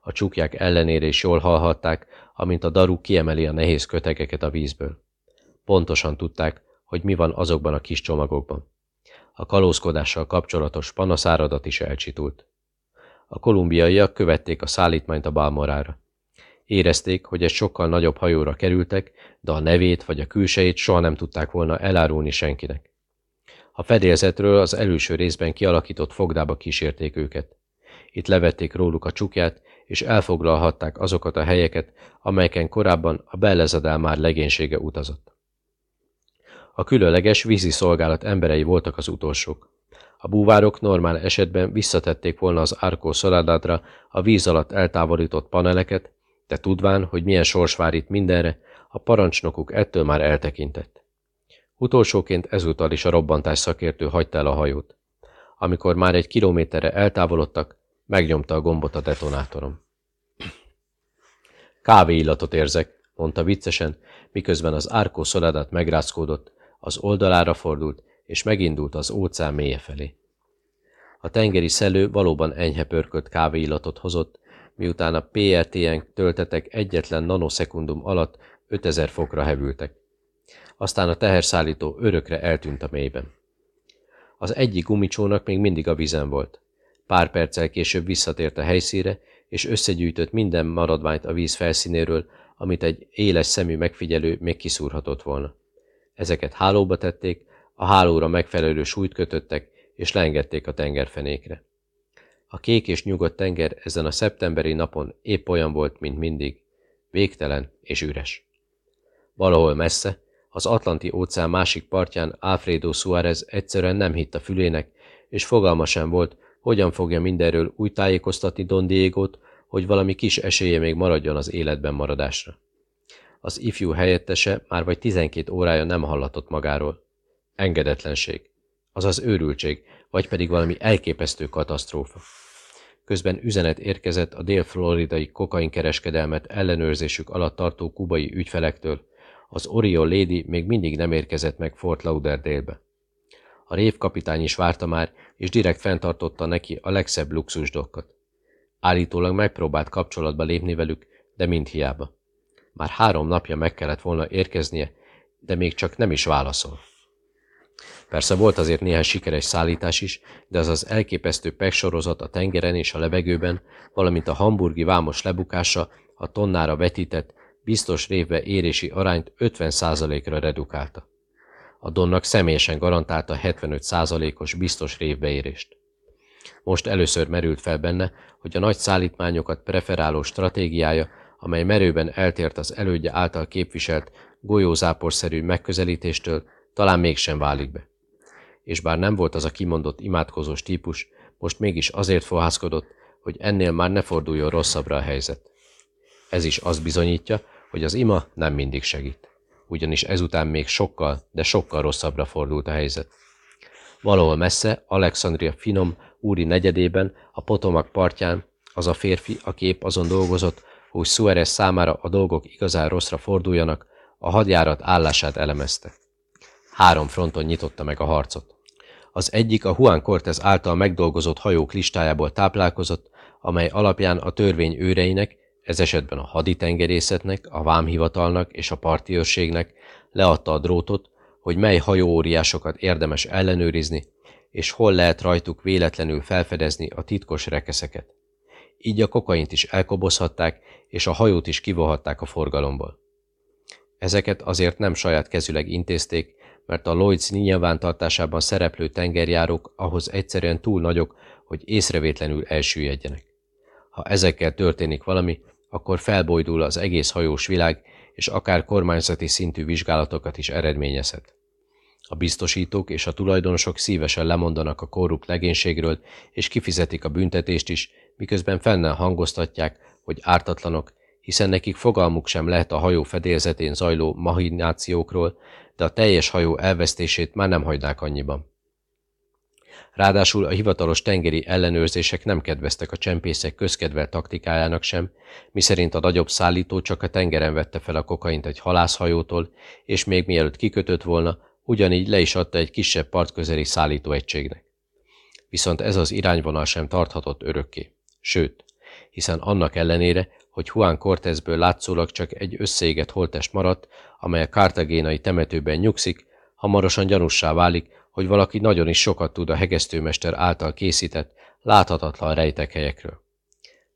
A csukják ellenére is jól hallhatták, amint a daru kiemeli a nehéz kötegeket a vízből. Pontosan tudták, hogy mi van azokban a kis csomagokban. A kalózkodással kapcsolatos panaszáradat is elcsitult. A kolumbiaiak követték a szállítmányt a Balmorára. Érezték, hogy egy sokkal nagyobb hajóra kerültek, de a nevét vagy a külsejét soha nem tudták volna elárulni senkinek. A fedélzetről az előső részben kialakított fogdába kísérték őket. Itt levették róluk a csukját, és elfoglalhatták azokat a helyeket, amelyeken korábban a Bellezadál már legénysége utazott. A különleges vízi szolgálat emberei voltak az utolsók. A búvárok normál esetben visszatették volna az Arco Soladadra a víz alatt eltávolított paneleket, de tudván, hogy milyen sors vár itt mindenre, a parancsnokuk ettől már eltekintett. Utolsóként ezúttal is a robbantás szakértő hagyta el a hajót. Amikor már egy kilométerre eltávolodtak, megnyomta a gombot a detonátorom. Kávé illatot érzek, mondta viccesen, miközben az árkó szoládát megrázkódott, az oldalára fordult, és megindult az óceán mélye felé. A tengeri szelő valóban enyhe pörkölt kávéillatot hozott, miután a PRTN töltetek egyetlen nanoszekundum alatt 5000 fokra hevültek. Aztán a teherszállító örökre eltűnt a mélyben. Az egyik gumicsónak még mindig a vizen volt. Pár perccel később visszatért a helyszíre, és összegyűjtött minden maradványt a víz felszínéről, amit egy éles szemű megfigyelő még kiszúrhatott volna. Ezeket hálóba tették, a hálóra megfelelő súlyt kötöttek, és leengedték a tengerfenékre. A kék és nyugodt tenger ezen a szeptemberi napon épp olyan volt, mint mindig, végtelen és üres. Valahol messze, az Atlanti óceán másik partján Alfredo Suárez egyszerűen nem hitt a fülének, és fogalma sem volt, hogyan fogja mindenről úgy tájékoztatni Don Diego-t, hogy valami kis esélye még maradjon az életben maradásra. Az ifjú helyettese már vagy 12 órája nem hallatott magáról. Engedetlenség, azaz őrültség, vagy pedig valami elképesztő katasztrófa. Közben üzenet érkezett a dél-floridai kokainkereskedelmet ellenőrzésük alatt tartó kubai ügyfelektől. Az Orion Lady még mindig nem érkezett meg Fort Lauderdale-be. A révkapitány is várta már, és direkt fenntartotta neki a legszebb luxusdokkat. Állítólag megpróbált kapcsolatba lépni velük, de mind hiába. Már három napja meg kellett volna érkeznie, de még csak nem is válaszol. Persze volt azért néhány sikeres szállítás is, de az az elképesztő peksorozat a tengeren és a levegőben, valamint a hamburgi vámos lebukása a tonnára vetített, biztos révbe érési arányt 50%-ra redukálta. A Donnak személyesen garantálta 75%-os biztos révbeérést. Most először merült fel benne, hogy a nagy szállítmányokat preferáló stratégiája, amely merőben eltért az elődje által képviselt golyózáporszerű megközelítéstől, talán mégsem válik be. És bár nem volt az a kimondott imádkozós típus, most mégis azért fohászkodott, hogy ennél már ne forduljon rosszabbra a helyzet. Ez is azt bizonyítja, hogy az ima nem mindig segít. Ugyanis ezután még sokkal, de sokkal rosszabbra fordult a helyzet. Valahol messze, Alexandria finom, úri negyedében, a Potomac partján, az a férfi, aki épp azon dolgozott, hogy Suarez számára a dolgok igazán rosszra forduljanak, a hadjárat állását elemezte. Három fronton nyitotta meg a harcot. Az egyik a Juan Cortez által megdolgozott hajók listájából táplálkozott, amely alapján a törvény őreinek, ez esetben a haditengerészetnek, a vámhivatalnak és a partiőrségnek leadta a drótot, hogy mely hajóóriásokat érdemes ellenőrizni, és hol lehet rajtuk véletlenül felfedezni a titkos rekeszeket. Így a kokaint is elkobozhatták, és a hajót is kivohatták a forgalomból. Ezeket azért nem saját kezüleg intézték, mert a Lloyds nyilvántartásában szereplő tengerjárók ahhoz egyszerűen túl nagyok, hogy észrevétlenül elsüllyedjenek. Ha ezekkel történik valami, akkor felbojdul az egész hajós világ, és akár kormányzati szintű vizsgálatokat is eredményezhet. A biztosítók és a tulajdonosok szívesen lemondanak a korrupt legénységről, és kifizetik a büntetést is, miközben fennel hangoztatják, hogy ártatlanok, hiszen nekik fogalmuk sem lehet a hajó fedélzetén zajló mahinációkról, de a teljes hajó elvesztését már nem hagynák annyiban. Ráadásul a hivatalos tengeri ellenőrzések nem kedveztek a csempészek közkedvel taktikájának sem, miszerint a nagyobb szállító csak a tengeren vette fel a kokaint egy halászhajótól, és még mielőtt kikötött volna, ugyanígy le is adta egy kisebb partközeli szállítóegységnek. Viszont ez az irányvonal sem tarthatott örökké. Sőt, hiszen annak ellenére, hogy Juan Cortezből látszólag csak egy összeégett holtest maradt, amely a kártagénai temetőben nyugszik, hamarosan gyanussá válik, hogy valaki nagyon is sokat tud a hegesztőmester által készített, láthatatlan rejtek helyekről.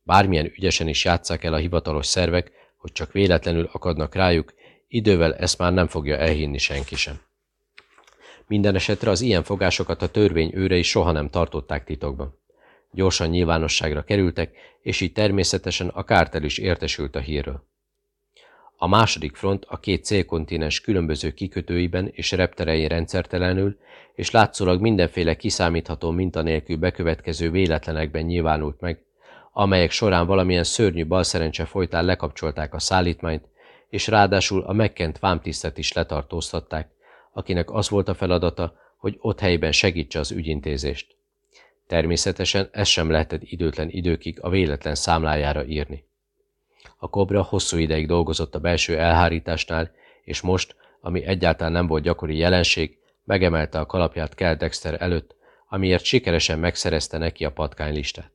Bármilyen ügyesen is játsszák el a hivatalos szervek, hogy csak véletlenül akadnak rájuk, idővel ezt már nem fogja elhinni senki sem. Minden esetre az ilyen fogásokat a törvény őrei soha nem tartották titokban. Gyorsan nyilvánosságra kerültek, és így természetesen a kártel is értesült a hírről. A második front a két célkontinens különböző kikötőiben és repterein rendszertelenül, és látszólag mindenféle kiszámítható mintanélkül bekövetkező véletlenekben nyilvánult meg, amelyek során valamilyen szörnyű balszerencse folytán lekapcsolták a szállítmányt, és ráadásul a megkent vámtisztet is letartóztatták, akinek az volt a feladata, hogy ott helyben segítse az ügyintézést. Természetesen ez sem lehetett időtlen időkig a véletlen számlájára írni. A kobra hosszú ideig dolgozott a belső elhárításnál, és most, ami egyáltalán nem volt gyakori jelenség, megemelte a kalapját Kell Dexter előtt, amiért sikeresen megszerezte neki a patkánylistát.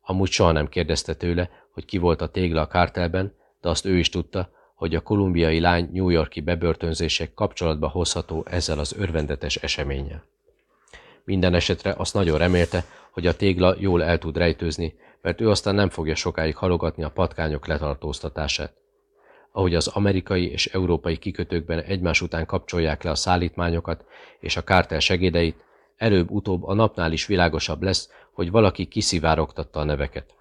Amúgy soha nem kérdezte tőle, hogy ki volt a tégla a kártelben, de azt ő is tudta, hogy a kolumbiai lány New Yorki bebörtönzések kapcsolatba hozható ezzel az örvendetes eseménnyel. Minden esetre azt nagyon remélte, hogy a tégla jól el tud rejtőzni, mert ő aztán nem fogja sokáig halogatni a patkányok letartóztatását. Ahogy az amerikai és európai kikötőkben egymás után kapcsolják le a szállítmányokat és a kártel segédeit, előbb-utóbb a napnál is világosabb lesz, hogy valaki kiszivárogtatta a neveket.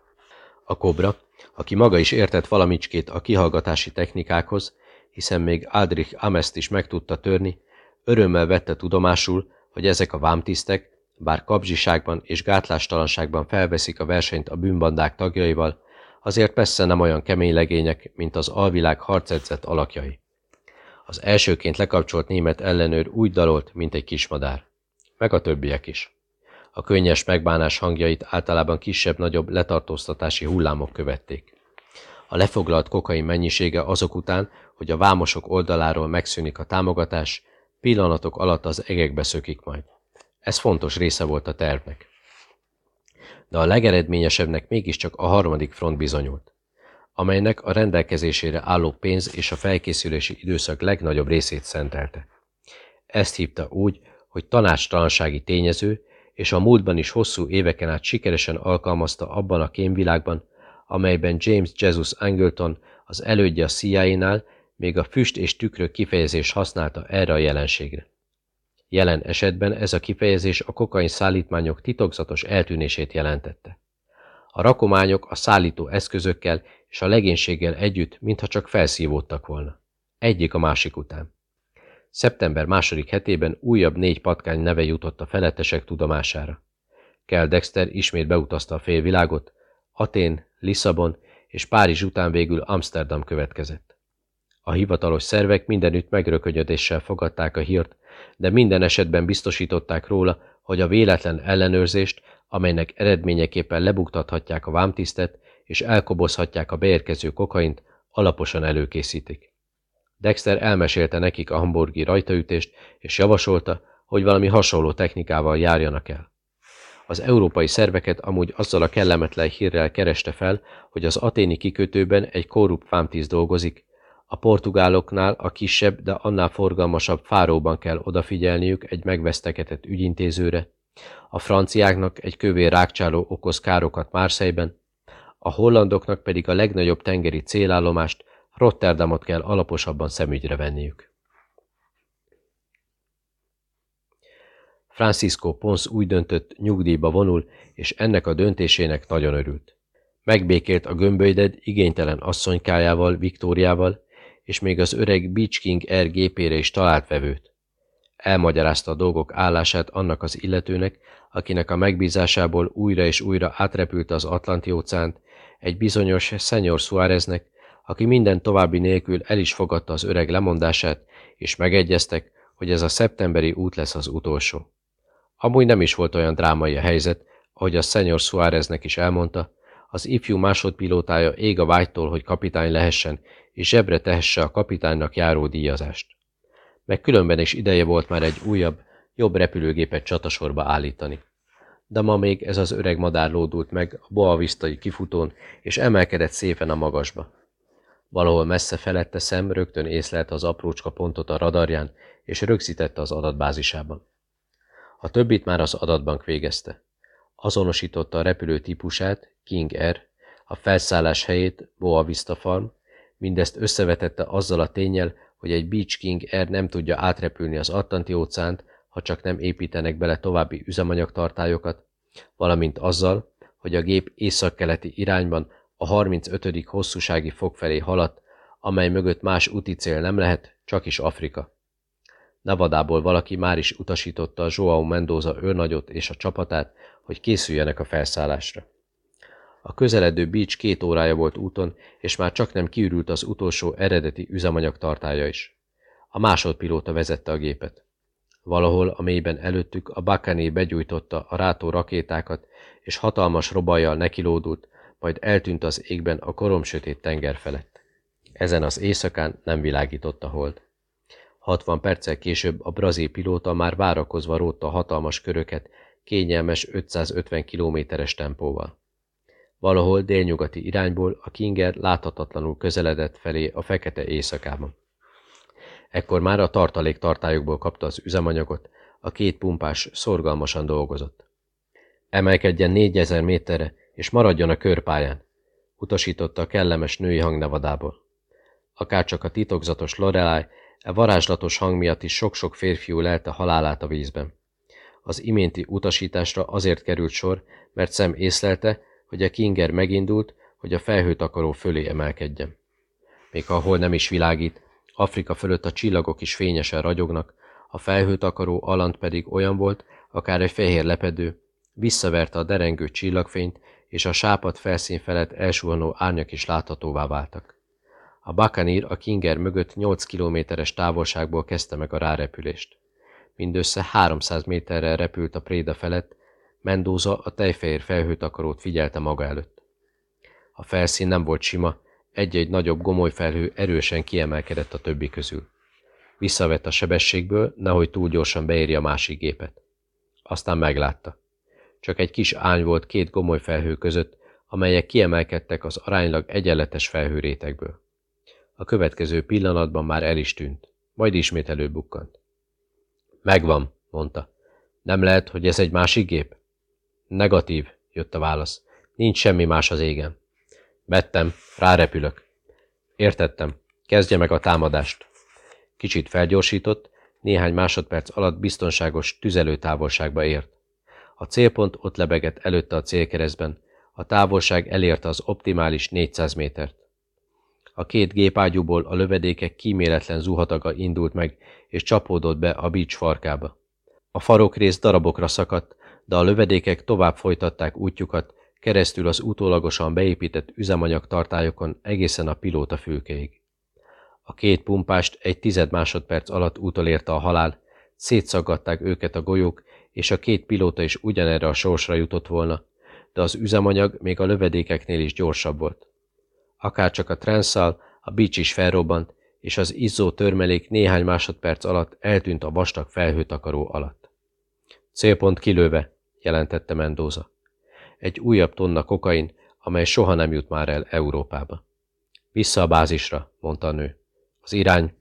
A kobra, aki maga is értett valamicskét a kihallgatási technikákhoz, hiszen még Aldrich Amest is meg tudta törni, örömmel vette tudomásul, hogy ezek a vámtisztek, bár kapzsiságban és gátlástalanságban felveszik a versenyt a bűnbandák tagjaival, azért persze nem olyan kemény legények, mint az alvilág harcedzett alakjai. Az elsőként lekapcsolt német ellenőr úgy dalolt, mint egy kismadár. Meg a többiek is. A könnyes megbánás hangjait általában kisebb-nagyobb letartóztatási hullámok követték. A lefoglalt kokain mennyisége azok után, hogy a vámosok oldaláról megszűnik a támogatás, pillanatok alatt az egekbe szökik majd. Ez fontos része volt a tervnek. De a legeredményesebbnek mégiscsak a harmadik front bizonyult, amelynek a rendelkezésére álló pénz és a felkészülési időszak legnagyobb részét szentelte. Ezt hívta úgy, hogy tanácstalansági tényező, és a múltban is hosszú éveken át sikeresen alkalmazta abban a kémvilágban, amelyben James Jesus Angleton, az elődje a CIA-nál, még a füst és tükrök kifejezés használta erre a jelenségre. Jelen esetben ez a kifejezés a kokain szállítmányok titokzatos eltűnését jelentette. A rakományok a szállító eszközökkel és a legénységgel együtt mintha csak felszívódtak volna. Egyik a másik után. Szeptember második hetében újabb négy patkány neve jutott a felettesek tudomására. Kell Dexter ismét beutazta a félvilágot, Atén, Lisszabon és Párizs után végül Amsterdam következett. A hivatalos szervek mindenütt megrökönyödéssel fogadták a hírt, de minden esetben biztosították róla, hogy a véletlen ellenőrzést, amelynek eredményeképpen lebuktathatják a vámtisztet és elkobozhatják a beérkező kokaint, alaposan előkészítik. Dexter elmesélte nekik a hamburgi rajtaütést, és javasolta, hogy valami hasonló technikával járjanak el. Az európai szerveket amúgy azzal a kellemetlen hírrel kereste fel, hogy az aténi kikötőben egy korrupt vámtíz dolgozik, a portugáloknál a kisebb, de annál forgalmasabb fáróban kell odafigyelniük egy megvesztegetett ügyintézőre, a franciáknak egy kövér rákcsáló okoz károkat Márszejben, a hollandoknak pedig a legnagyobb tengeri célállomást, Rotterdamot kell alaposabban szemügyre venniük. Francisco Pons úgy döntött, nyugdíjba vonul, és ennek a döntésének nagyon örült. Megbékélt a gömbölyded igénytelen asszonykájával, Viktóriával, és még az öreg Beach King Air gépére is talált vevőt. Elmagyarázta a dolgok állását annak az illetőnek, akinek a megbízásából újra és újra átrepült az Atlanti-óceánt, egy bizonyos Szenyor Suáreznek, aki minden további nélkül el is fogadta az öreg lemondását, és megegyeztek, hogy ez a szeptemberi út lesz az utolsó. Amúgy nem is volt olyan drámai a helyzet, ahogy a Szenyor Suáreznek is elmondta, az ifjú másodpilótája ég a vágytól, hogy kapitány lehessen, és zsebre tehesse a kapitánynak járó díjazást. Meg különben is ideje volt már egy újabb, jobb repülőgépet csatasorba állítani. De ma még ez az öreg madár lódult meg a boavisztai kifutón, és emelkedett szépen a magasba. Valahol messze felette szem rögtön észlelte az aprócska pontot a radarján, és rögzítette az adatbázisában. A többit már az adatbank végezte. Azonosította a repülő típusát, King Air, a felszállás helyét, Boa Vista Farm, mindezt összevetette azzal a tényel, hogy egy Beach King Air nem tudja átrepülni az Atlanti óceánt, ha csak nem építenek bele további üzemanyagtartályokat, valamint azzal, hogy a gép északkeleti irányban a 35. hosszúsági fok felé haladt, amely mögött más úti cél nem lehet, csak is Afrika. Nevadából valaki már is utasította a Joao Mendoza őrnagyot és a csapatát, hogy készüljenek a felszállásra. A közeledő Beach két órája volt úton, és már csak nem kiürült az utolsó eredeti üzemanyag tartája is. A másodpilóta vezette a gépet. Valahol a mélyben előttük a Bakané begyújtotta a rátó rakétákat, és hatalmas robajjal nekilódult, majd eltűnt az égben a koromsötét tenger felett. Ezen az éjszakán nem világított a hold. 60 perccel később a brazil pilóta már várakozva rótta hatalmas köröket, kényelmes 550 kilométeres tempóval. Valahol délnyugati irányból a Kinger láthatatlanul közeledett felé a fekete éjszakában. Ekkor már a tartalék tartályokból kapta az üzemanyagot, a két pumpás szorgalmasan dolgozott. Emelkedjen négyezer méterre, és maradjon a körpályán, utasította a kellemes női hangnevadából. Akárcsak a titokzatos Lorelai, e varázslatos hang miatt is sok-sok férfiú lelte halálát a vízben. Az iménti utasításra azért került sor, mert szem észlelte, hogy a Kinger megindult, hogy a felhőtakaró fölé emelkedjen. Még ha hol nem is világít, Afrika fölött a csillagok is fényesen ragyognak, a felhőtakaró alant pedig olyan volt, akár egy fehér lepedő, visszaverte a derengő csillagfényt, és a sápad felszín felett elsuhanó árnyak is láthatóvá váltak. A Bakanir a Kinger mögött 8 kilométeres távolságból kezdte meg a rárepülést. Mindössze 300 méterrel repült a préda felett, Mendoza a tejfehér felhőtakarót figyelte maga előtt. A felszín nem volt sima, egy-egy nagyobb gomolyfelhő erősen kiemelkedett a többi közül. Visszavett a sebességből, nehogy túl gyorsan beérje a másik gépet. Aztán meglátta. Csak egy kis ány volt két gomolyfelhő között, amelyek kiemelkedtek az aránylag egyenletes felhőrétegből. A következő pillanatban már el is tűnt, majd ismét előbukkant. Megvan, mondta. Nem lehet, hogy ez egy másik gép? Negatív, jött a válasz. Nincs semmi más az égen. Bettem, rárepülök. Értettem. Kezdje meg a támadást. Kicsit felgyorsított, néhány másodperc alatt biztonságos tüzelőtávolságba ért. A célpont ott lebegett előtte a célkeresztben, a távolság elérte az optimális 400 métert. A két gépágyúból a lövedékek kíméletlen zuhataga indult meg, és csapódott be a bics farkába. A farokrész darabokra szakadt, de a lövedékek tovább folytatták útjukat, keresztül az utólagosan beépített üzemanyagtartályokon egészen a pilóta fülkéig. A két pumpást egy tized másodperc alatt utolérte a halál, szétszaggatták őket a golyók, és a két pilóta is ugyanerre a sorsra jutott volna, de az üzemanyag még a lövedékeknél is gyorsabb volt. Akárcsak a transzal, a bics is felrobbant, és az izzó törmelék néhány másodperc alatt eltűnt a vastag felhőtakaró alatt. Célpont kilőve, jelentette Mendoza. Egy újabb tonna kokain, amely soha nem jut már el Európába. Vissza a bázisra, mondta a nő. Az irány.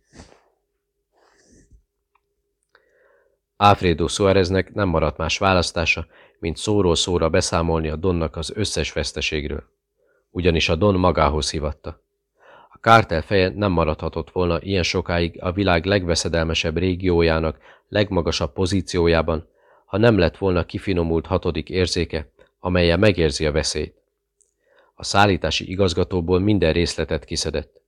Alfredo Suáreznek nem maradt más választása, mint szóról szóra beszámolni a Donnak az összes veszteségről. Ugyanis a Don magához hívatta. A kártel feje nem maradhatott volna ilyen sokáig a világ legveszedelmesebb régiójának legmagasabb pozíciójában, ha nem lett volna kifinomult hatodik érzéke, amelyen megérzi a veszélyt. A szállítási igazgatóból minden részletet kiszedett.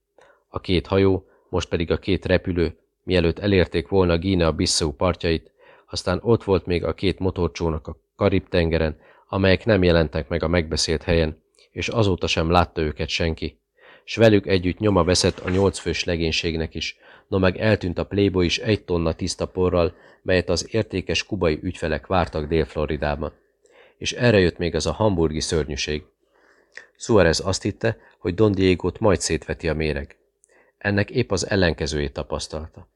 A két hajó, most pedig a két repülő, mielőtt elérték volna Gíne Bissau partjait, aztán ott volt még a két motorcsónak a Karib-tengeren, amelyek nem jelentek meg a megbeszélt helyen, és azóta sem látta őket senki. S velük együtt nyoma veszett a nyolcfős legénységnek is, no meg eltűnt a Playboy is egy tonna tiszta porral, melyet az értékes kubai ügyfelek vártak Dél-Floridában. És erre jött még az a hamburgi szörnyűség. Suarez azt hitte, hogy Don Diego-t majd szétveti a méreg. Ennek épp az ellenkezőjét tapasztalta.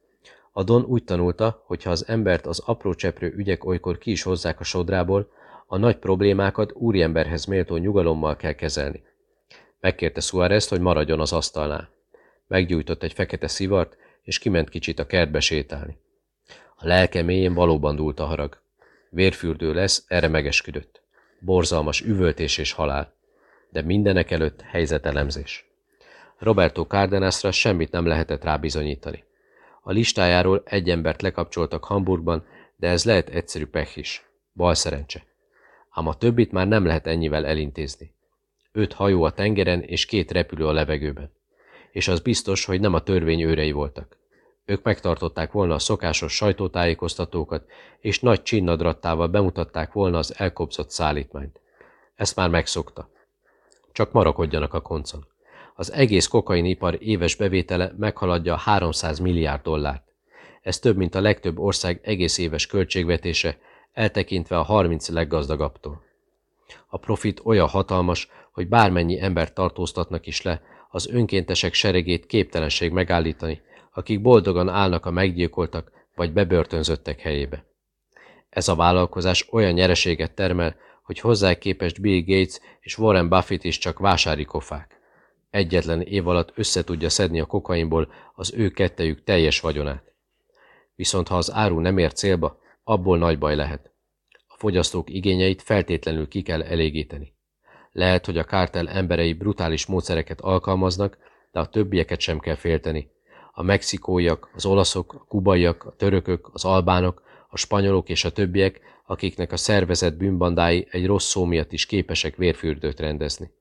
A Don úgy tanulta, hogy ha az embert az apró cseprő ügyek olykor ki is hozzák a sodrából, a nagy problémákat úriemberhez méltó nyugalommal kell kezelni. Megkérte Suarez, hogy maradjon az asztalnál. Meggyújtott egy fekete szivart, és kiment kicsit a kertbe sétálni. A lelke mélyén valóban dúlt a harag. Vérfürdő lesz, erre megesküdött. Borzalmas üvöltés és halál. De mindenek előtt helyzetelemzés. Roberto Cárdenásra semmit nem lehetett rábizonyítani. A listájáról egy embert lekapcsoltak Hamburgban, de ez lehet egyszerű pech is. Bal szerencse. Ám a többit már nem lehet ennyivel elintézni. Öt hajó a tengeren és két repülő a levegőben. És az biztos, hogy nem a törvény őrei voltak. Ők megtartották volna a szokásos sajtótájékoztatókat, és nagy csinnadrattával bemutatták volna az elkobzott szállítmányt. Ezt már megszokta. Csak marakodjanak a koncon. Az egész kokainipar éves bevétele meghaladja a 300 milliárd dollárt. Ez több, mint a legtöbb ország egész éves költségvetése, eltekintve a 30 leggazdagabbtól. A profit olyan hatalmas, hogy bármennyi embert tartóztatnak is le, az önkéntesek seregét képtelenség megállítani, akik boldogan állnak a meggyilkoltak vagy bebörtönzöttek helyébe. Ez a vállalkozás olyan nyereséget termel, hogy hozzá képest Bill Gates és Warren Buffett is csak vásári kofák. Egyetlen év alatt össze tudja szedni a kokainból az ő kettejük teljes vagyonát. Viszont ha az áru nem ér célba, abból nagy baj lehet. A fogyasztók igényeit feltétlenül ki kell elégíteni. Lehet, hogy a kártel emberei brutális módszereket alkalmaznak, de a többieket sem kell félteni. A mexikóiak, az olaszok, a kubaiak, a törökök, az albánok, a spanyolok és a többiek, akiknek a szervezet bűnbandái egy rossz szó miatt is képesek vérfürdőt rendezni.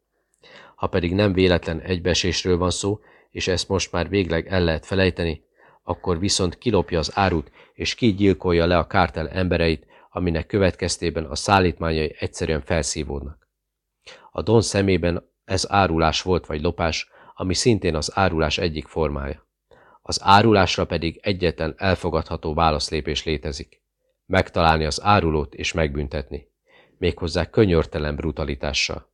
Ha pedig nem véletlen egybesésről van szó, és ezt most már végleg el lehet felejteni, akkor viszont kilopja az árut, és kigyilkolja le a kártel embereit, aminek következtében a szállítmányai egyszerűen felszívódnak. A Don szemében ez árulás volt vagy lopás, ami szintén az árulás egyik formája. Az árulásra pedig egyetlen elfogadható válaszlépés létezik. Megtalálni az árulót és megbüntetni. Méghozzá könyörtelen brutalitással.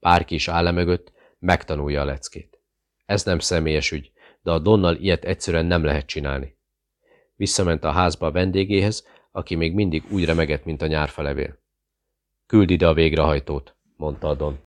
Bárki is áll -e mögött, megtanulja a leckét. Ez nem személyes ügy, de a Donnal ilyet egyszerűen nem lehet csinálni. Visszament a házba a vendégéhez, aki még mindig úgy remegett, mint a nyárfalevél. Küld ide a végrehajtót, mondta a Don.